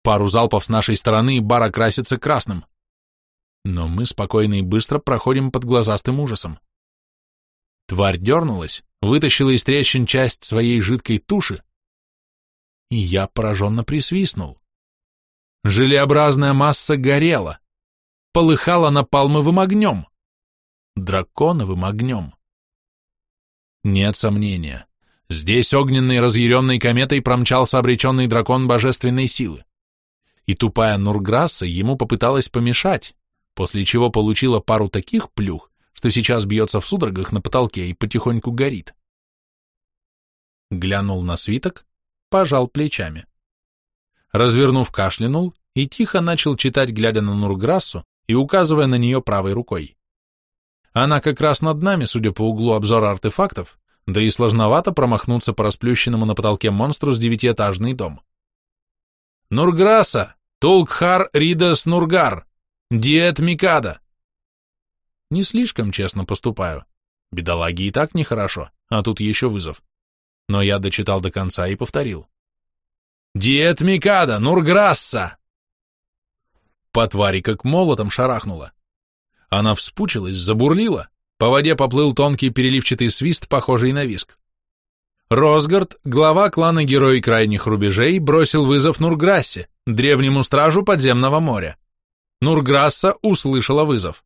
Пару залпов с нашей стороны, и бар окрасится красным. Но мы спокойно и быстро проходим под глазастым ужасом. Тварь дернулась, вытащила из трещин часть своей жидкой туши, и я пораженно присвистнул. Желеобразная масса горела, полыхала напалмовым огнем, драконовым огнем. Нет сомнения, здесь огненной разъяренной кометой промчался обреченный дракон божественной силы, и тупая Нурграсса ему попыталась помешать, после чего получила пару таких плюх, что сейчас бьется в судорогах на потолке и потихоньку горит. Глянул на свиток, пожал плечами развернув, кашлянул и тихо начал читать, глядя на Нурграссу и указывая на нее правой рукой. Она как раз над нами, судя по углу обзора артефактов, да и сложновато промахнуться по расплющенному на потолке монстру с девятиэтажный дом. Нурграсса! Тулкхар Ридас Нургар! Диет Микада! Не слишком честно поступаю. Бедолаги и так нехорошо, а тут еще вызов. Но я дочитал до конца и повторил. «Диет Микада, Нурграсса!» По твари как молотом шарахнула. Она вспучилась, забурлила, по воде поплыл тонкий переливчатый свист, похожий на виск. Росгард, глава клана Герои Крайних Рубежей, бросил вызов Нурграссе, древнему стражу подземного моря. Нурграсса услышала вызов.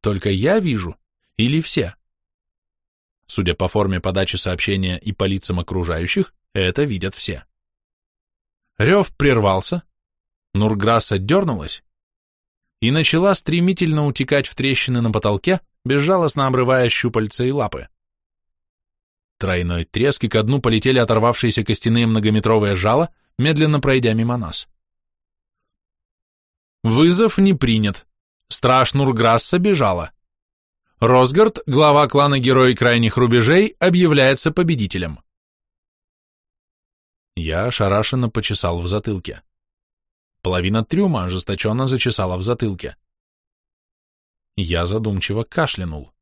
Только я вижу, или все? Судя по форме подачи сообщения и по лицам окружающих, это видят все. Рев прервался, Нурграсса дернулась и начала стремительно утекать в трещины на потолке, безжалостно обрывая щупальца и лапы. Тройной треск, и ко дну полетели оторвавшиеся костяные многометровые жало, медленно пройдя мимо нас. Вызов не принят. Страж Нурграсса бежала. Росгард, глава клана Герои Крайних Рубежей, объявляется победителем. Я ошарашенно почесал в затылке. Половина трюма ожесточенно зачесала в затылке. Я задумчиво кашлянул.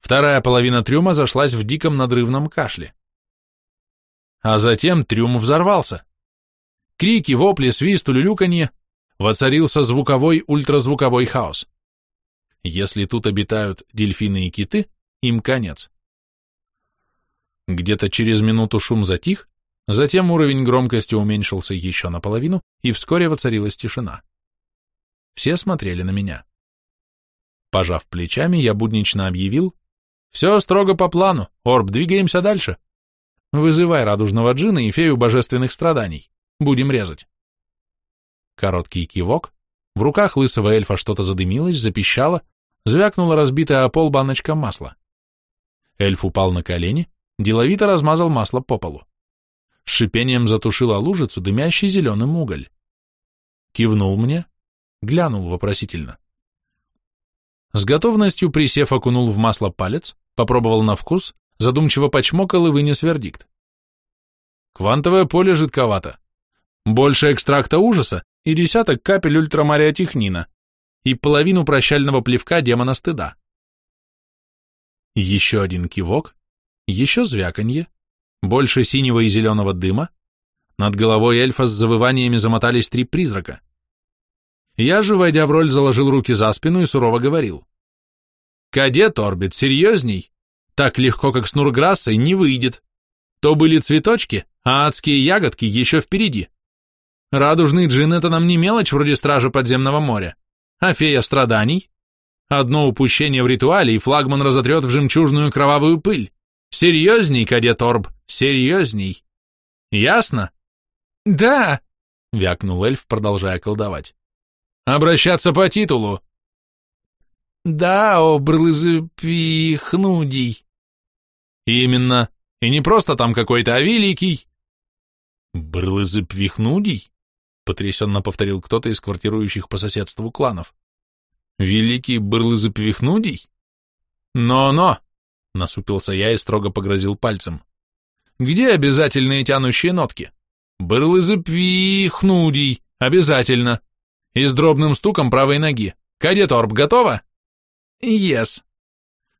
Вторая половина трюма зашлась в диком надрывном кашле. А затем трюм взорвался. Крики, вопли, свист, улюлюканье. Воцарился звуковой, ультразвуковой хаос. Если тут обитают дельфины и киты, им конец. Где-то через минуту шум затих, Затем уровень громкости уменьшился еще наполовину, и вскоре воцарилась тишина. Все смотрели на меня. Пожав плечами, я буднично объявил, «Все строго по плану, Орб, двигаемся дальше. Вызывай радужного джина и фею божественных страданий. Будем резать». Короткий кивок, в руках лысого эльфа что-то задымилось, запищало, звякнула разбитая о пол баночка масла. Эльф упал на колени, деловито размазал масло по полу с шипением затушила лужицу, дымящий зеленым уголь. Кивнул мне, глянул вопросительно. С готовностью присев окунул в масло палец, попробовал на вкус, задумчиво почмокал и вынес вердикт. Квантовое поле жидковато. Больше экстракта ужаса и десяток капель ультрамариотехнина и половину прощального плевка демона стыда. Еще один кивок, еще звяканье, больше синего и зеленого дыма, над головой эльфа с завываниями замотались три призрака. Я же, войдя в роль, заложил руки за спину и сурово говорил. Кадет Орбит серьезней. Так легко, как с Нурграссой, не выйдет. То были цветочки, а адские ягодки еще впереди. Радужный джин — это нам не мелочь вроде стражи подземного моря, а фея страданий. Одно упущение в ритуале, и флагман разотрет в жемчужную кровавую пыль. Серьезней, кадет Орб, серьезней. Ясно? Да, вякнул эльф, продолжая колдовать. Обращаться по титулу. Да, обрлызпихнудий. Именно. И не просто там какой-то, а великий. Брлызыпвихнудий? Потрясенно повторил кто-то из квартирующих по соседству кланов. Великий Брлызыпвихнудий? Но-но! Насупился я и строго погрозил пальцем. Где обязательные тянущие нотки? Брлызыпвихнудий, обязательно. И с дробным стуком правой ноги. Кадет Орб, готова? Yes.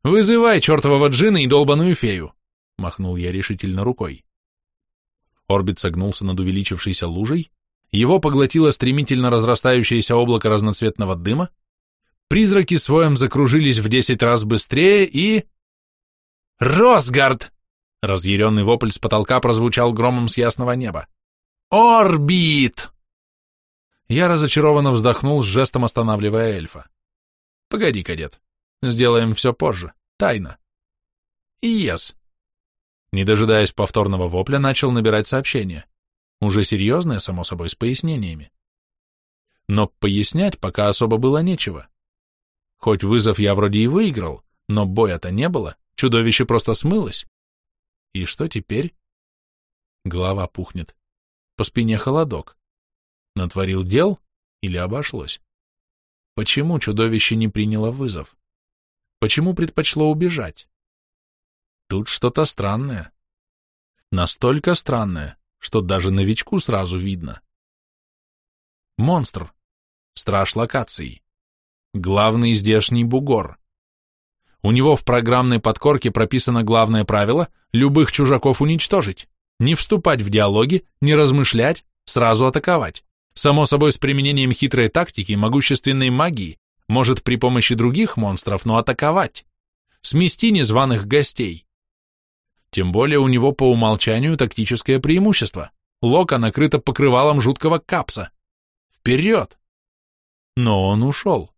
Вызывай чертового джина и долбаную фею. Махнул я решительно рукой. Орбит согнулся над увеличившейся лужей, его поглотило стремительно разрастающееся облако разноцветного дыма, призраки своем закружились в десять раз быстрее и... «Росгард!» Разъяренный вопль с потолка прозвучал громом с ясного неба. «Орбит!» Я разочарованно вздохнул с жестом останавливая эльфа. «Погоди, кадет, сделаем все позже, тайно». «Ес». Не дожидаясь повторного вопля, начал набирать сообщение. Уже серьезное, само собой, с пояснениями. Но пояснять пока особо было нечего. Хоть вызов я вроде и выиграл, но боя-то не было, чудовище просто смылось. И что теперь? Голова пухнет. По спине холодок. Натворил дел или обошлось? Почему чудовище не приняло вызов? Почему предпочло убежать? Тут что-то странное. Настолько странное, что даже новичку сразу видно. Монстр. Страж локации. Главный здешний бугор. У него в программной подкорке прописано главное правило – любых чужаков уничтожить, не вступать в диалоги, не размышлять, сразу атаковать. Само собой, с применением хитрой тактики, могущественной магии, может при помощи других монстров, но атаковать. Смести незваных гостей. Тем более у него по умолчанию тактическое преимущество. Лока накрыта покрывалом жуткого капса. Вперед! Но он ушел.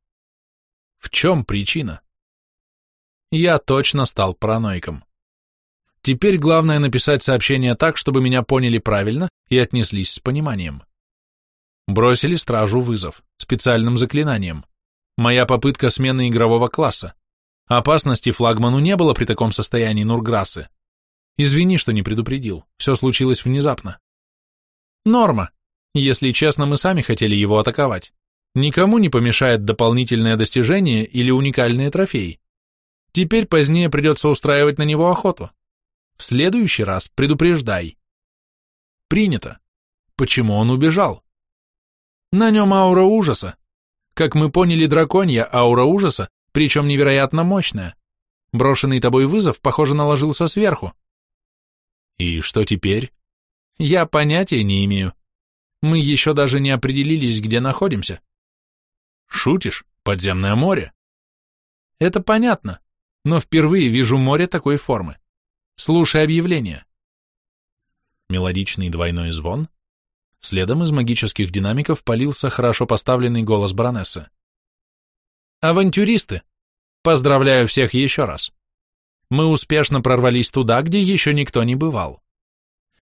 В чем причина? Я точно стал параноиком. Теперь главное написать сообщение так, чтобы меня поняли правильно и отнеслись с пониманием. Бросили стражу вызов, специальным заклинанием. Моя попытка смены игрового класса. Опасности флагману не было при таком состоянии Нурграссы. Извини, что не предупредил. Все случилось внезапно. Норма. Если честно, мы сами хотели его атаковать. Никому не помешает дополнительное достижение или уникальные трофеи. Теперь позднее придется устраивать на него охоту. В следующий раз предупреждай. Принято. Почему он убежал? На нем аура ужаса. Как мы поняли, драконья аура ужаса, причем невероятно мощная. Брошенный тобой вызов, похоже, наложился сверху. И что теперь? Я понятия не имею. Мы еще даже не определились, где находимся. Шутишь? Подземное море? Это понятно, но впервые вижу море такой формы. Слушай объявление. Мелодичный двойной звон. Следом из магических динамиков полился хорошо поставленный голос баронессы. Авантюристы! Поздравляю всех еще раз мы успешно прорвались туда, где еще никто не бывал.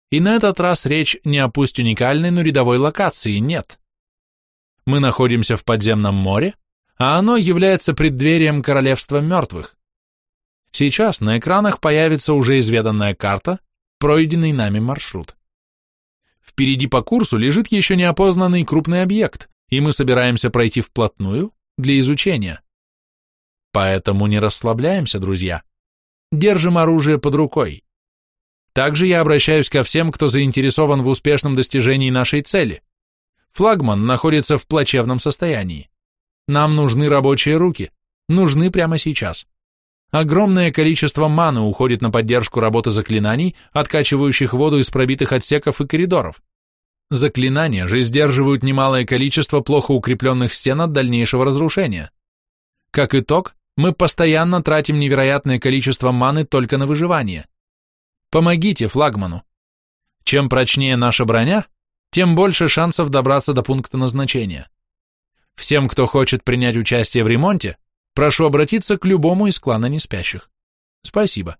И на этот раз речь не о пусть уникальной, но рядовой локации, нет. Мы находимся в подземном море, а оно является преддверием королевства мертвых. Сейчас на экранах появится уже изведанная карта, пройденный нами маршрут. Впереди по курсу лежит еще неопознанный крупный объект, и мы собираемся пройти вплотную для изучения. Поэтому не расслабляемся, друзья держим оружие под рукой. Также я обращаюсь ко всем, кто заинтересован в успешном достижении нашей цели. Флагман находится в плачевном состоянии. Нам нужны рабочие руки, нужны прямо сейчас. Огромное количество маны уходит на поддержку работы заклинаний, откачивающих воду из пробитых отсеков и коридоров. Заклинания же сдерживают немалое количество плохо укрепленных стен от дальнейшего разрушения. Как итог, Мы постоянно тратим невероятное количество маны только на выживание. Помогите флагману. Чем прочнее наша броня, тем больше шансов добраться до пункта назначения. Всем, кто хочет принять участие в ремонте, прошу обратиться к любому из клана неспящих. Спасибо.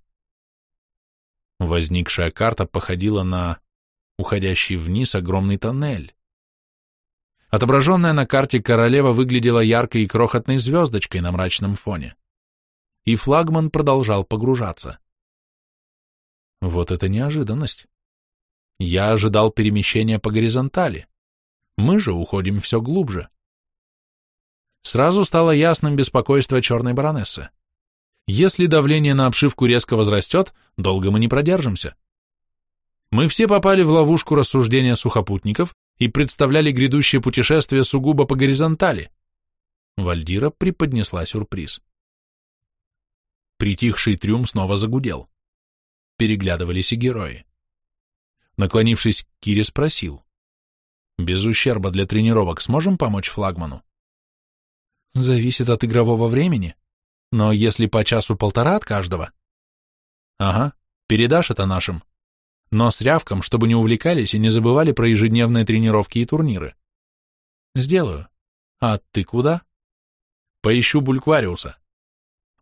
Возникшая карта походила на уходящий вниз огромный тоннель. Отображенная на карте королева выглядела яркой и крохотной звездочкой на мрачном фоне. И флагман продолжал погружаться. Вот это неожиданность. Я ожидал перемещения по горизонтали. Мы же уходим все глубже. Сразу стало ясным беспокойство черной баронессы. Если давление на обшивку резко возрастет, долго мы не продержимся. Мы все попали в ловушку рассуждения сухопутников и представляли грядущее путешествие сугубо по горизонтали. Вальдира преподнесла сюрприз. Притихший трюм снова загудел. Переглядывались и герои. Наклонившись к Кире, спросил. «Без ущерба для тренировок сможем помочь флагману?» «Зависит от игрового времени, но если по часу-полтора от каждого...» «Ага, передашь это нашим?» но с рявком, чтобы не увлекались и не забывали про ежедневные тренировки и турниры. Сделаю. А ты куда? Поищу Бульквариуса.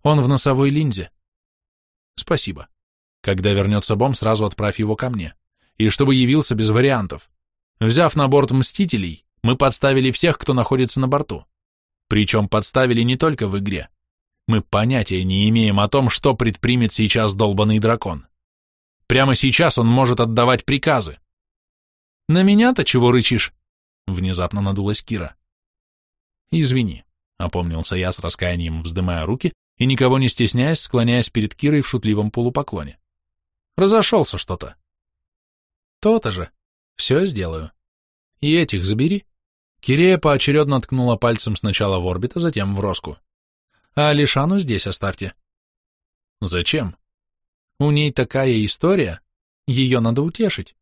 Он в носовой линзе. Спасибо. Когда вернется Бом, сразу отправь его ко мне. И чтобы явился без вариантов. Взяв на борт Мстителей, мы подставили всех, кто находится на борту. Причем подставили не только в игре. Мы понятия не имеем о том, что предпримет сейчас долбанный дракон. Прямо сейчас он может отдавать приказы. На меня-то чего рычишь? Внезапно надулась Кира. Извини, опомнился я с раскаянием, вздымая руки и никого не стесняясь, склоняясь перед Кирой в шутливом полупоклоне. Разошелся что-то. То-то же. Все сделаю. И этих забери. Кирея поочередно ткнула пальцем сначала в орбита, затем в Роску. А Алишану здесь оставьте. Зачем? У ней такая история, ее надо утешить.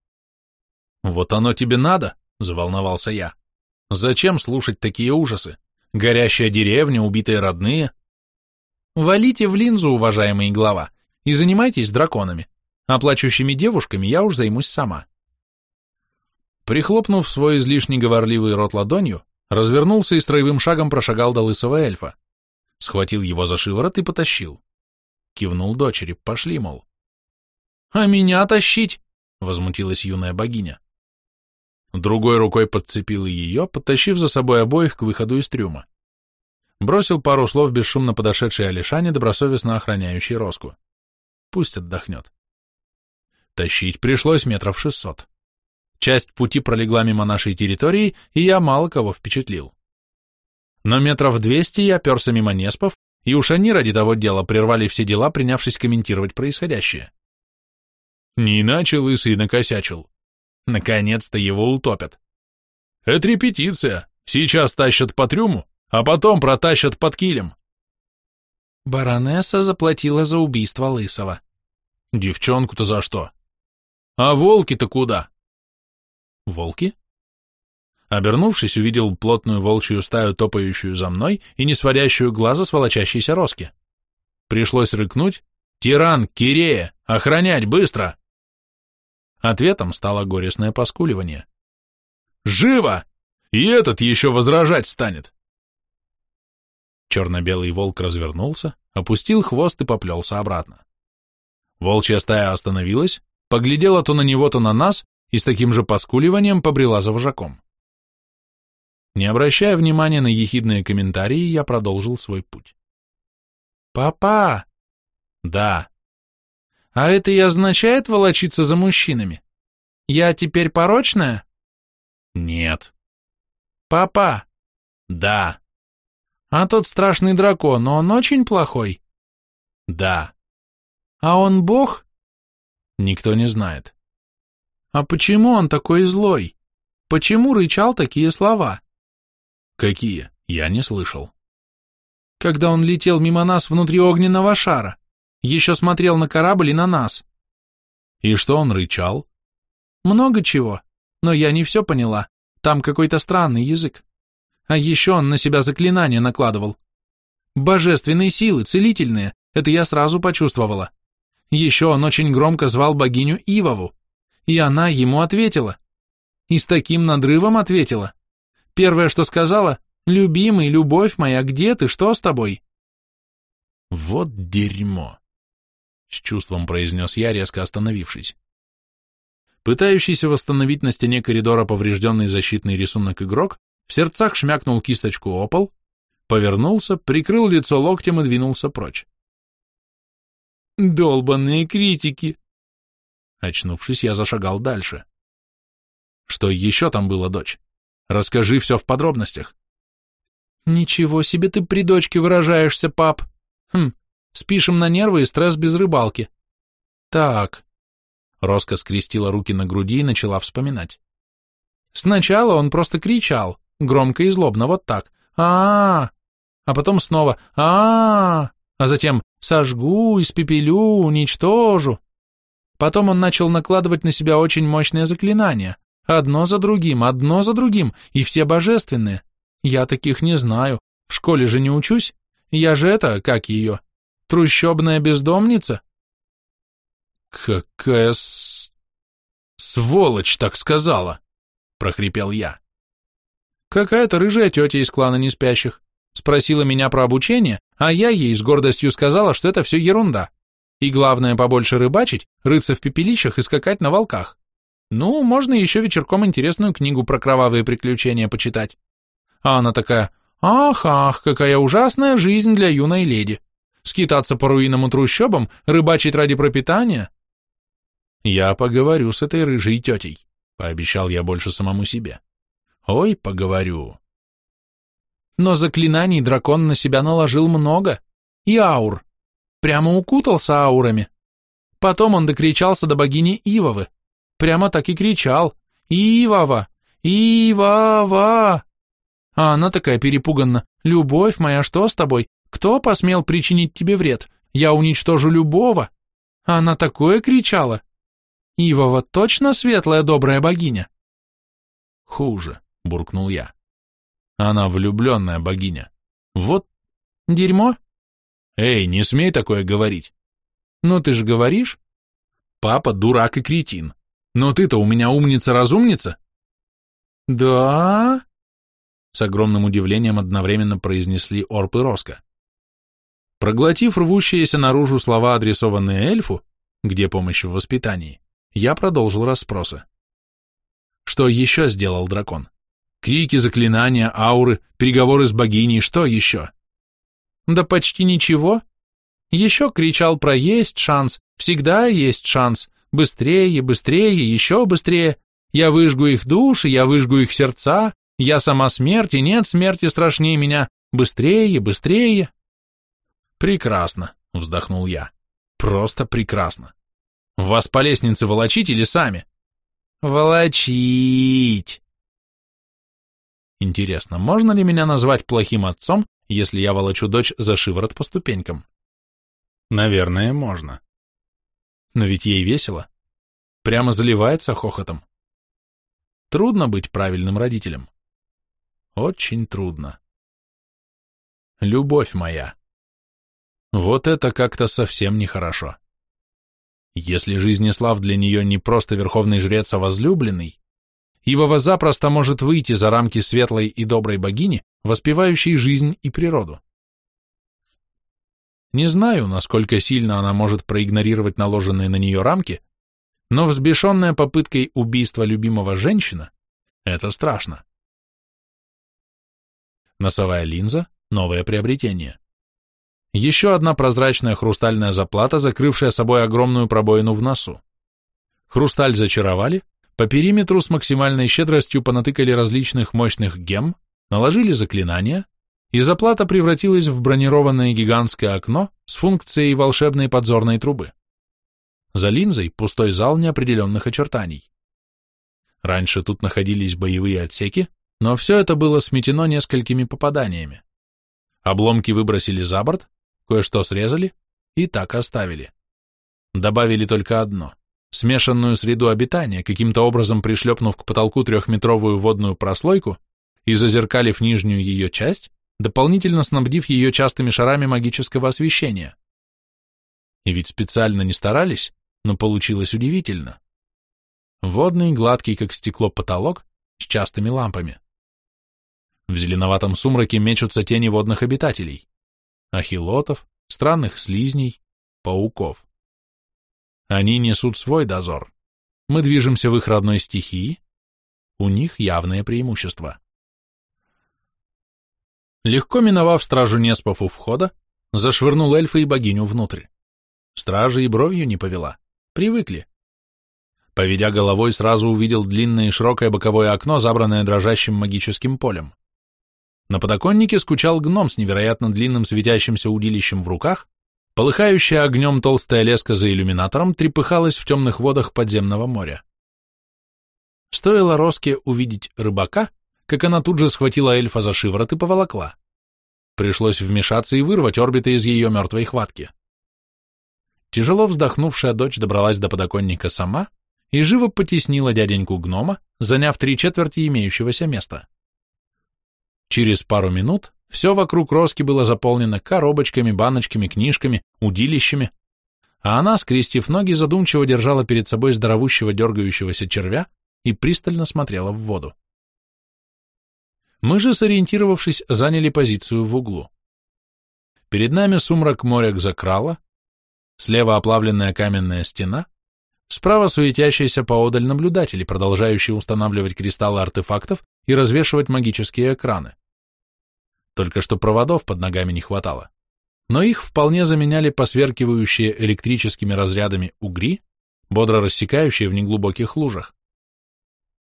Вот оно тебе надо, заволновался я. Зачем слушать такие ужасы? Горящая деревня, убитые родные. Валите в линзу, уважаемый глава, и занимайтесь драконами. А плачущими девушками я уж займусь сама. Прихлопнув свой излишне говорливый рот ладонью, развернулся и строевым шагом прошагал до лысого эльфа. Схватил его за шиворот и потащил. Кивнул дочери, пошли, мол. «А меня тащить?» — возмутилась юная богиня. Другой рукой подцепил ее, подтащив за собой обоих к выходу из трюма. Бросил пару слов бесшумно подошедшей Алишане, добросовестно охраняющей Роску. Пусть отдохнет. Тащить пришлось метров шестьсот. Часть пути пролегла мимо нашей территории, и я мало кого впечатлил. Но метров двести я перся мимо Неспов, и уж они ради того дела прервали все дела, принявшись комментировать происходящее. Не иначе лысый накосячил. Наконец-то его утопят. Это репетиция. Сейчас тащат по трюму, а потом протащат под килем. Баронесса заплатила за убийство Лысого. Девчонку-то за что? А волки-то куда? Волки? Обернувшись, увидел плотную волчью стаю, топающую за мной и не сводящую глаза с волочащейся роски. Пришлось рыкнуть. «Тиран, Кирея! Охранять, быстро!» Ответом стало горестное поскуливание. «Живо! И этот еще возражать станет!» Черно-белый волк развернулся, опустил хвост и поплелся обратно. Волчья стая остановилась, поглядела то на него, то на нас и с таким же поскуливанием побрела за вожаком. Не обращая внимания на ехидные комментарии, я продолжил свой путь. «Папа!» «Да», а это и означает волочиться за мужчинами? Я теперь порочная? Нет. Папа? Да. А тот страшный дракон, он очень плохой? Да. А он бог? Никто не знает. А почему он такой злой? Почему рычал такие слова? Какие? Я не слышал. Когда он летел мимо нас внутри огненного шара. Еще смотрел на корабль и на нас. И что он рычал? Много чего, но я не все поняла. Там какой-то странный язык. А еще он на себя заклинание накладывал. Божественные силы, целительные, это я сразу почувствовала. Еще он очень громко звал богиню Ивову, и она ему ответила. И с таким надрывом ответила. Первое, что сказала, «Любимый, любовь моя, где ты, что с тобой?» «Вот дерьмо!» — с чувством произнес я, резко остановившись. Пытающийся восстановить на стене коридора поврежденный защитный рисунок игрок в сердцах шмякнул кисточку о пол, повернулся, прикрыл лицо локтем и двинулся прочь. «Долбанные критики!» Очнувшись, я зашагал дальше. «Что еще там было, дочь? Расскажи все в подробностях». «Ничего себе ты при дочке выражаешься, пап. Хм, спишем на нервы и стресс без рыбалки. Так, Роска скрестила руки на груди и начала вспоминать. Сначала он просто кричал, громко и злобно, вот так. а а, -а! а потом снова а а, -а! а затем «сожгу, испепелю, уничтожу». Потом он начал накладывать на себя очень мощные заклинания, одно за другим, одно за другим, и все божественные. Я таких не знаю, в школе же не учусь, я же это, как ее, трущобная бездомница. «Какая с... сволочь так сказала!» — прохрипел я. «Какая-то рыжая тетя из клана неспящих. Спросила меня про обучение, а я ей с гордостью сказала, что это все ерунда. И главное, побольше рыбачить, рыться в пепелищах и скакать на волках. Ну, можно еще вечерком интересную книгу про кровавые приключения почитать. А она такая, ах, ах, какая ужасная жизнь для юной леди. Скитаться по руинам и трущобам, рыбачить ради пропитания. «Я поговорю с этой рыжей тетей», — пообещал я больше самому себе. «Ой, поговорю». Но заклинаний дракон на себя наложил много. И аур. Прямо укутался аурами. Потом он докричался до богини Ивовы. Прямо так и кричал. «Ивова! Ивова!» А она такая перепуганна. «Любовь моя, что с тобой? Кто посмел причинить тебе вред? Я уничтожу любого!» Она такое кричала. Ивова точно светлая добрая богиня? Хуже, буркнул я. Она влюбленная богиня. Вот дерьмо. Эй, не смей такое говорить. Ну ты же говоришь. Папа дурак и кретин. Но ты-то у меня умница-разумница. Да? С огромным удивлением одновременно произнесли Орп и Роско. Проглотив рвущиеся наружу слова, адресованные эльфу, где помощь в воспитании, я продолжил расспросы. Что еще сделал дракон? Крики, заклинания, ауры, переговоры с богиней, что еще? Да почти ничего. Еще кричал про есть шанс, всегда есть шанс, быстрее, быстрее, еще быстрее. Я выжгу их души, я выжгу их сердца, я сама смерть, и нет смерти страшнее меня. Быстрее, быстрее. Прекрасно, вздохнул я. Просто прекрасно. Вас по лестнице волочить или сами? Волочить. Интересно, можно ли меня назвать плохим отцом, если я волочу дочь за шиворот по ступенькам? Наверное, можно. Но ведь ей весело. Прямо заливается хохотом. Трудно быть правильным родителем. Очень трудно. Любовь моя. Вот это как-то совсем нехорошо. Если Жизнеслав для нее не просто верховный жрец, а возлюбленный, Ивова запросто может выйти за рамки светлой и доброй богини, воспевающей жизнь и природу. Не знаю, насколько сильно она может проигнорировать наложенные на нее рамки, но взбешенная попыткой убийства любимого женщина – это страшно. Носовая линза – новое приобретение. Еще одна прозрачная хрустальная заплата, закрывшая собой огромную пробоину в носу. Хрусталь зачаровали, по периметру с максимальной щедростью понатыкали различных мощных гем, наложили заклинания, и заплата превратилась в бронированное гигантское окно с функцией волшебной подзорной трубы. За линзой пустой зал неопределенных очертаний. Раньше тут находились боевые отсеки, но все это было сметено несколькими попаданиями. Обломки выбросили за борт, кое-что срезали и так оставили. Добавили только одно – смешанную среду обитания, каким-то образом пришлепнув к потолку трехметровую водную прослойку и зазеркалив нижнюю ее часть, дополнительно снабдив ее частыми шарами магического освещения. И ведь специально не старались, но получилось удивительно. Водный, гладкий, как стекло, потолок с частыми лампами. В зеленоватом сумраке мечутся тени водных обитателей. Ахилотов, странных слизней, пауков. Они несут свой дозор. Мы движемся в их родной стихии. У них явное преимущество. Легко миновав стражу Неспов у входа, зашвырнул эльфа и богиню внутрь. Стража и бровью не повела. Привыкли. Поведя головой, сразу увидел длинное и широкое боковое окно, забранное дрожащим магическим полем. На подоконнике скучал гном с невероятно длинным светящимся удилищем в руках, полыхающая огнем толстая леска за иллюминатором трепыхалась в темных водах подземного моря. Стоило Роске увидеть рыбака, как она тут же схватила эльфа за шиворот и поволокла. Пришлось вмешаться и вырвать орбиты из ее мертвой хватки. Тяжело вздохнувшая дочь добралась до подоконника сама и живо потеснила дяденьку гнома, заняв три четверти имеющегося места. Через пару минут все вокруг Роски было заполнено коробочками, баночками, книжками, удилищами, а она, скрестив ноги, задумчиво держала перед собой здоровущего дергающегося червя и пристально смотрела в воду. Мы же, сориентировавшись, заняли позицию в углу. Перед нами сумрак моря закрала, слева оплавленная каменная стена, справа суетящиеся поодаль наблюдатели, продолжающие устанавливать кристаллы артефактов и развешивать магические экраны. Только что проводов под ногами не хватало, но их вполне заменяли посверкивающие электрическими разрядами угри, бодро рассекающие в неглубоких лужах.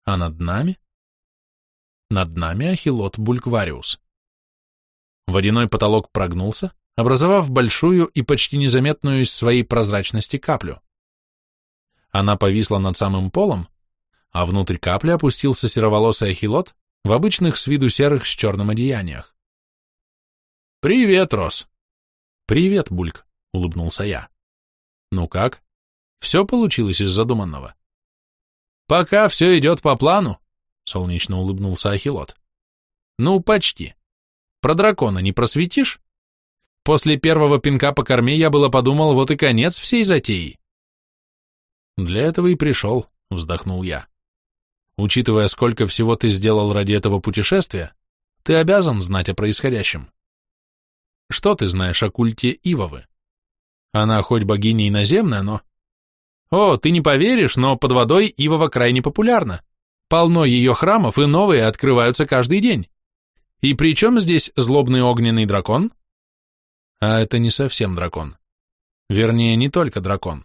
А над нами над нами ахилот бульквариус. Водяной потолок прогнулся, образовав большую и почти незаметную из своей прозрачности каплю. Она повисла над самым полом, а внутрь капли опустился сероволосый ахилот в обычных с виду серых с черным одеяниях. «Привет, Рос!» «Привет, Бульк», — улыбнулся я. «Ну как? Все получилось из задуманного?» «Пока все идет по плану», — солнечно улыбнулся Ахилот. «Ну, почти. Про дракона не просветишь? После первого пинка по корме я было подумал, вот и конец всей затеи». «Для этого и пришел», — вздохнул я. «Учитывая, сколько всего ты сделал ради этого путешествия, ты обязан знать о происходящем. Что ты знаешь о культе Ивовы? Она хоть богиня иноземная, но... О, ты не поверишь, но под водой Ивова крайне популярна. Полно ее храмов, и новые открываются каждый день. И при чем здесь злобный огненный дракон? А это не совсем дракон. Вернее, не только дракон.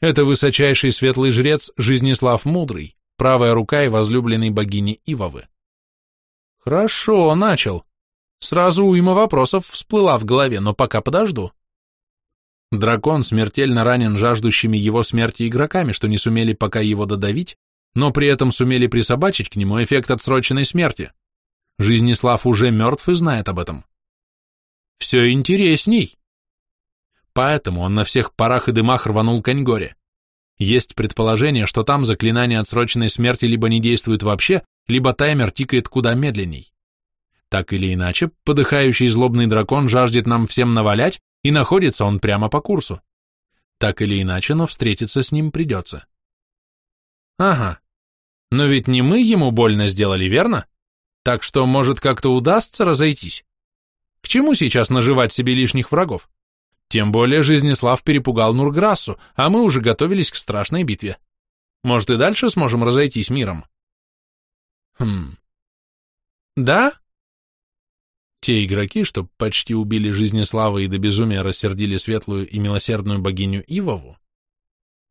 Это высочайший светлый жрец Жизнеслав Мудрый, правая рука и возлюбленный богини Ивовы. Хорошо, начал. Сразу уйма вопросов всплыла в голове, но пока подожду. Дракон смертельно ранен жаждущими его смерти игроками, что не сумели пока его додавить, но при этом сумели присобачить к нему эффект отсроченной смерти. Жизнеслав уже мертв и знает об этом. Все интересней. Поэтому он на всех парах и дымах рванул к Аньгоре. Есть предположение, что там заклинание отсроченной смерти либо не действует вообще, либо таймер тикает куда медленней. Так или иначе, подыхающий злобный дракон жаждет нам всем навалять, и находится он прямо по курсу. Так или иначе, но встретиться с ним придется. Ага, но ведь не мы ему больно сделали, верно? Так что, может, как-то удастся разойтись? К чему сейчас наживать себе лишних врагов? Тем более Жизнеслав перепугал Нурграссу, а мы уже готовились к страшной битве. Может, и дальше сможем разойтись миром? Хм. Да? Те игроки, что почти убили Жизнеслава и до безумия рассердили светлую и милосердную богиню Ивову?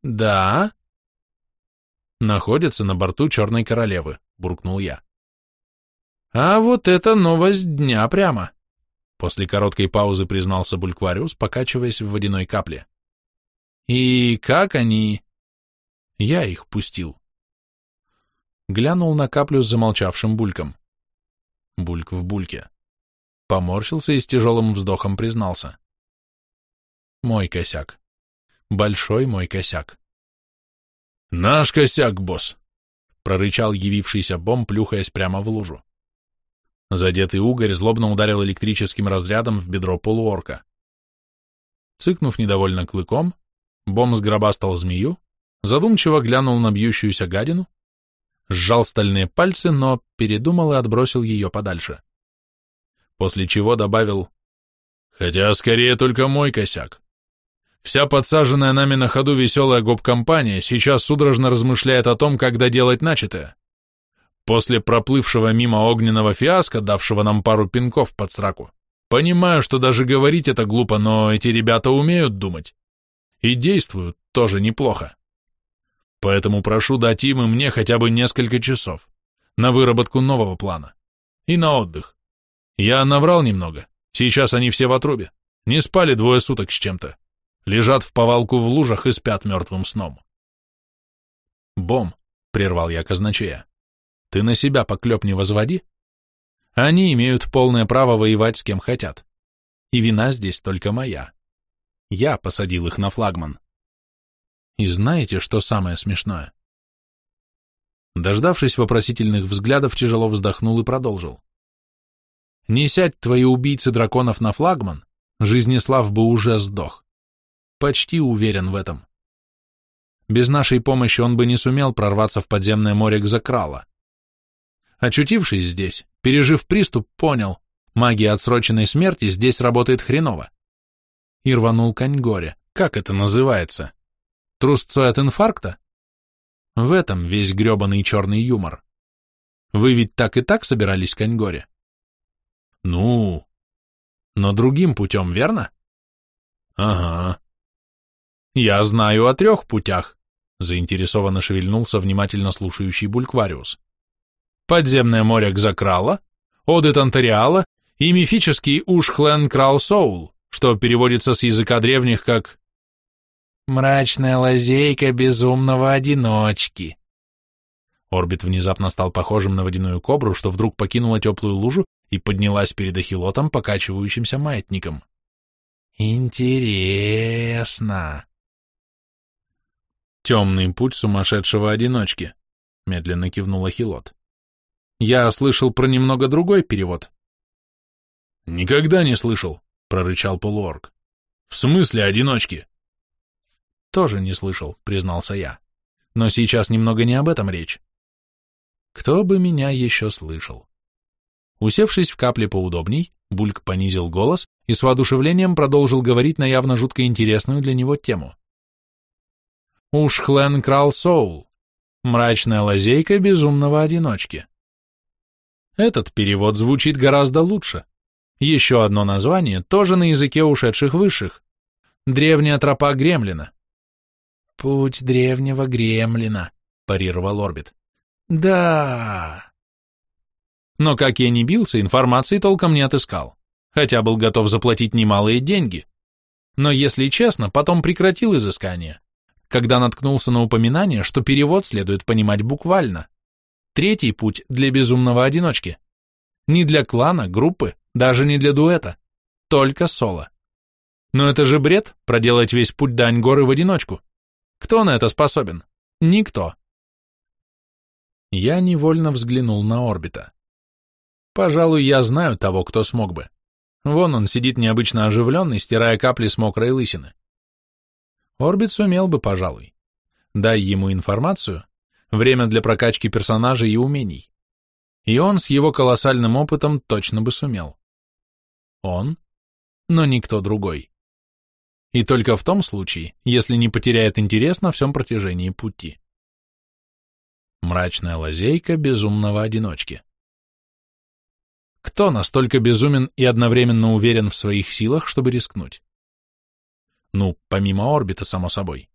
Да находится на борту Черной Королевы», — буркнул я. «А вот это новость дня прямо!» После короткой паузы признался Бульквариус, покачиваясь в водяной капле. «И как они...» «Я их пустил». Глянул на каплю с замолчавшим бульком. Бульк в бульке. Поморщился и с тяжелым вздохом признался. «Мой косяк. Большой мой косяк. «Наш косяк, босс!» — прорычал явившийся бомб, плюхаясь прямо в лужу. Задетый угорь злобно ударил электрическим разрядом в бедро полуорка. Цыкнув недовольно клыком, Бом сгробастал змею, задумчиво глянул на бьющуюся гадину, сжал стальные пальцы, но передумал и отбросил ее подальше. После чего добавил, «Хотя скорее только мой косяк. Вся подсаженная нами на ходу веселая гоп-компания сейчас судорожно размышляет о том, как доделать начатое. После проплывшего мимо огненного фиаско, давшего нам пару пинков под сраку, понимаю, что даже говорить это глупо, но эти ребята умеют думать. И действуют тоже неплохо. Поэтому прошу дать им и мне хотя бы несколько часов на выработку нового плана и на отдых. Я наврал немного, сейчас они все в отрубе, не спали двое суток с чем-то лежат в повалку в лужах и спят мертвым сном. «Бом», — прервал я казначея, — «ты на себя поклеп не возводи. Они имеют полное право воевать с кем хотят. И вина здесь только моя. Я посадил их на флагман. И знаете, что самое смешное?» Дождавшись вопросительных взглядов, тяжело вздохнул и продолжил. «Не сядь твои убийцы драконов на флагман, Жизнеслав бы уже сдох. Почти уверен в этом. Без нашей помощи он бы не сумел прорваться в подземное море к Закрала. Очутившись здесь, пережив приступ, понял, магия отсроченной смерти здесь работает хреново. И рванул к Аньгоре. Как это называется? Трусцой от инфаркта? В этом весь гребаный черный юмор. Вы ведь так и так собирались к Аньгоре? Ну, но другим путем, верно? Ага. «Я знаю о трех путях», — заинтересованно шевельнулся внимательно слушающий Бульквариус. «Подземное море Гзакрала, Оды Тантериала и мифический Ушхлен Крал Соул, что переводится с языка древних как «Мрачная лазейка безумного одиночки». Орбит внезапно стал похожим на водяную кобру, что вдруг покинула теплую лужу и поднялась перед ахилотом, покачивающимся маятником. «Интересно!» «Темный путь сумасшедшего одиночки», — медленно кивнул Ахилот. «Я слышал про немного другой перевод». «Никогда не слышал», — прорычал полуорг. «В смысле одиночки?» «Тоже не слышал», — признался я. «Но сейчас немного не об этом речь. Кто бы меня еще слышал?» Усевшись в капле поудобней, Бульк понизил голос и с воодушевлением продолжил говорить на явно жутко интересную для него тему. Уж Хлен крал Соул. Мрачная лазейка безумного одиночки. Этот перевод звучит гораздо лучше. Еще одно название, тоже на языке ушедших высших. Древняя тропа Гремлина. Путь древнего Гремлина, парировал Орбит. Да. Но как я не бился, информации толком не отыскал, хотя был готов заплатить немалые деньги. Но, если честно, потом прекратил изыскание когда наткнулся на упоминание, что перевод следует понимать буквально. Третий путь для безумного одиночки. Не для клана, группы, даже не для дуэта. Только соло. Но это же бред, проделать весь путь до Аньгоры в одиночку. Кто на это способен? Никто. Я невольно взглянул на орбита. Пожалуй, я знаю того, кто смог бы. Вон он сидит необычно оживленный, стирая капли с мокрой лысины. Орбит сумел бы, пожалуй. Дай ему информацию, время для прокачки персонажей и умений. И он с его колоссальным опытом точно бы сумел. Он, но никто другой. И только в том случае, если не потеряет интерес на всем протяжении пути. Мрачная лазейка безумного одиночки. Кто настолько безумен и одновременно уверен в своих силах, чтобы рискнуть? Ну, помимо орбита, само собой.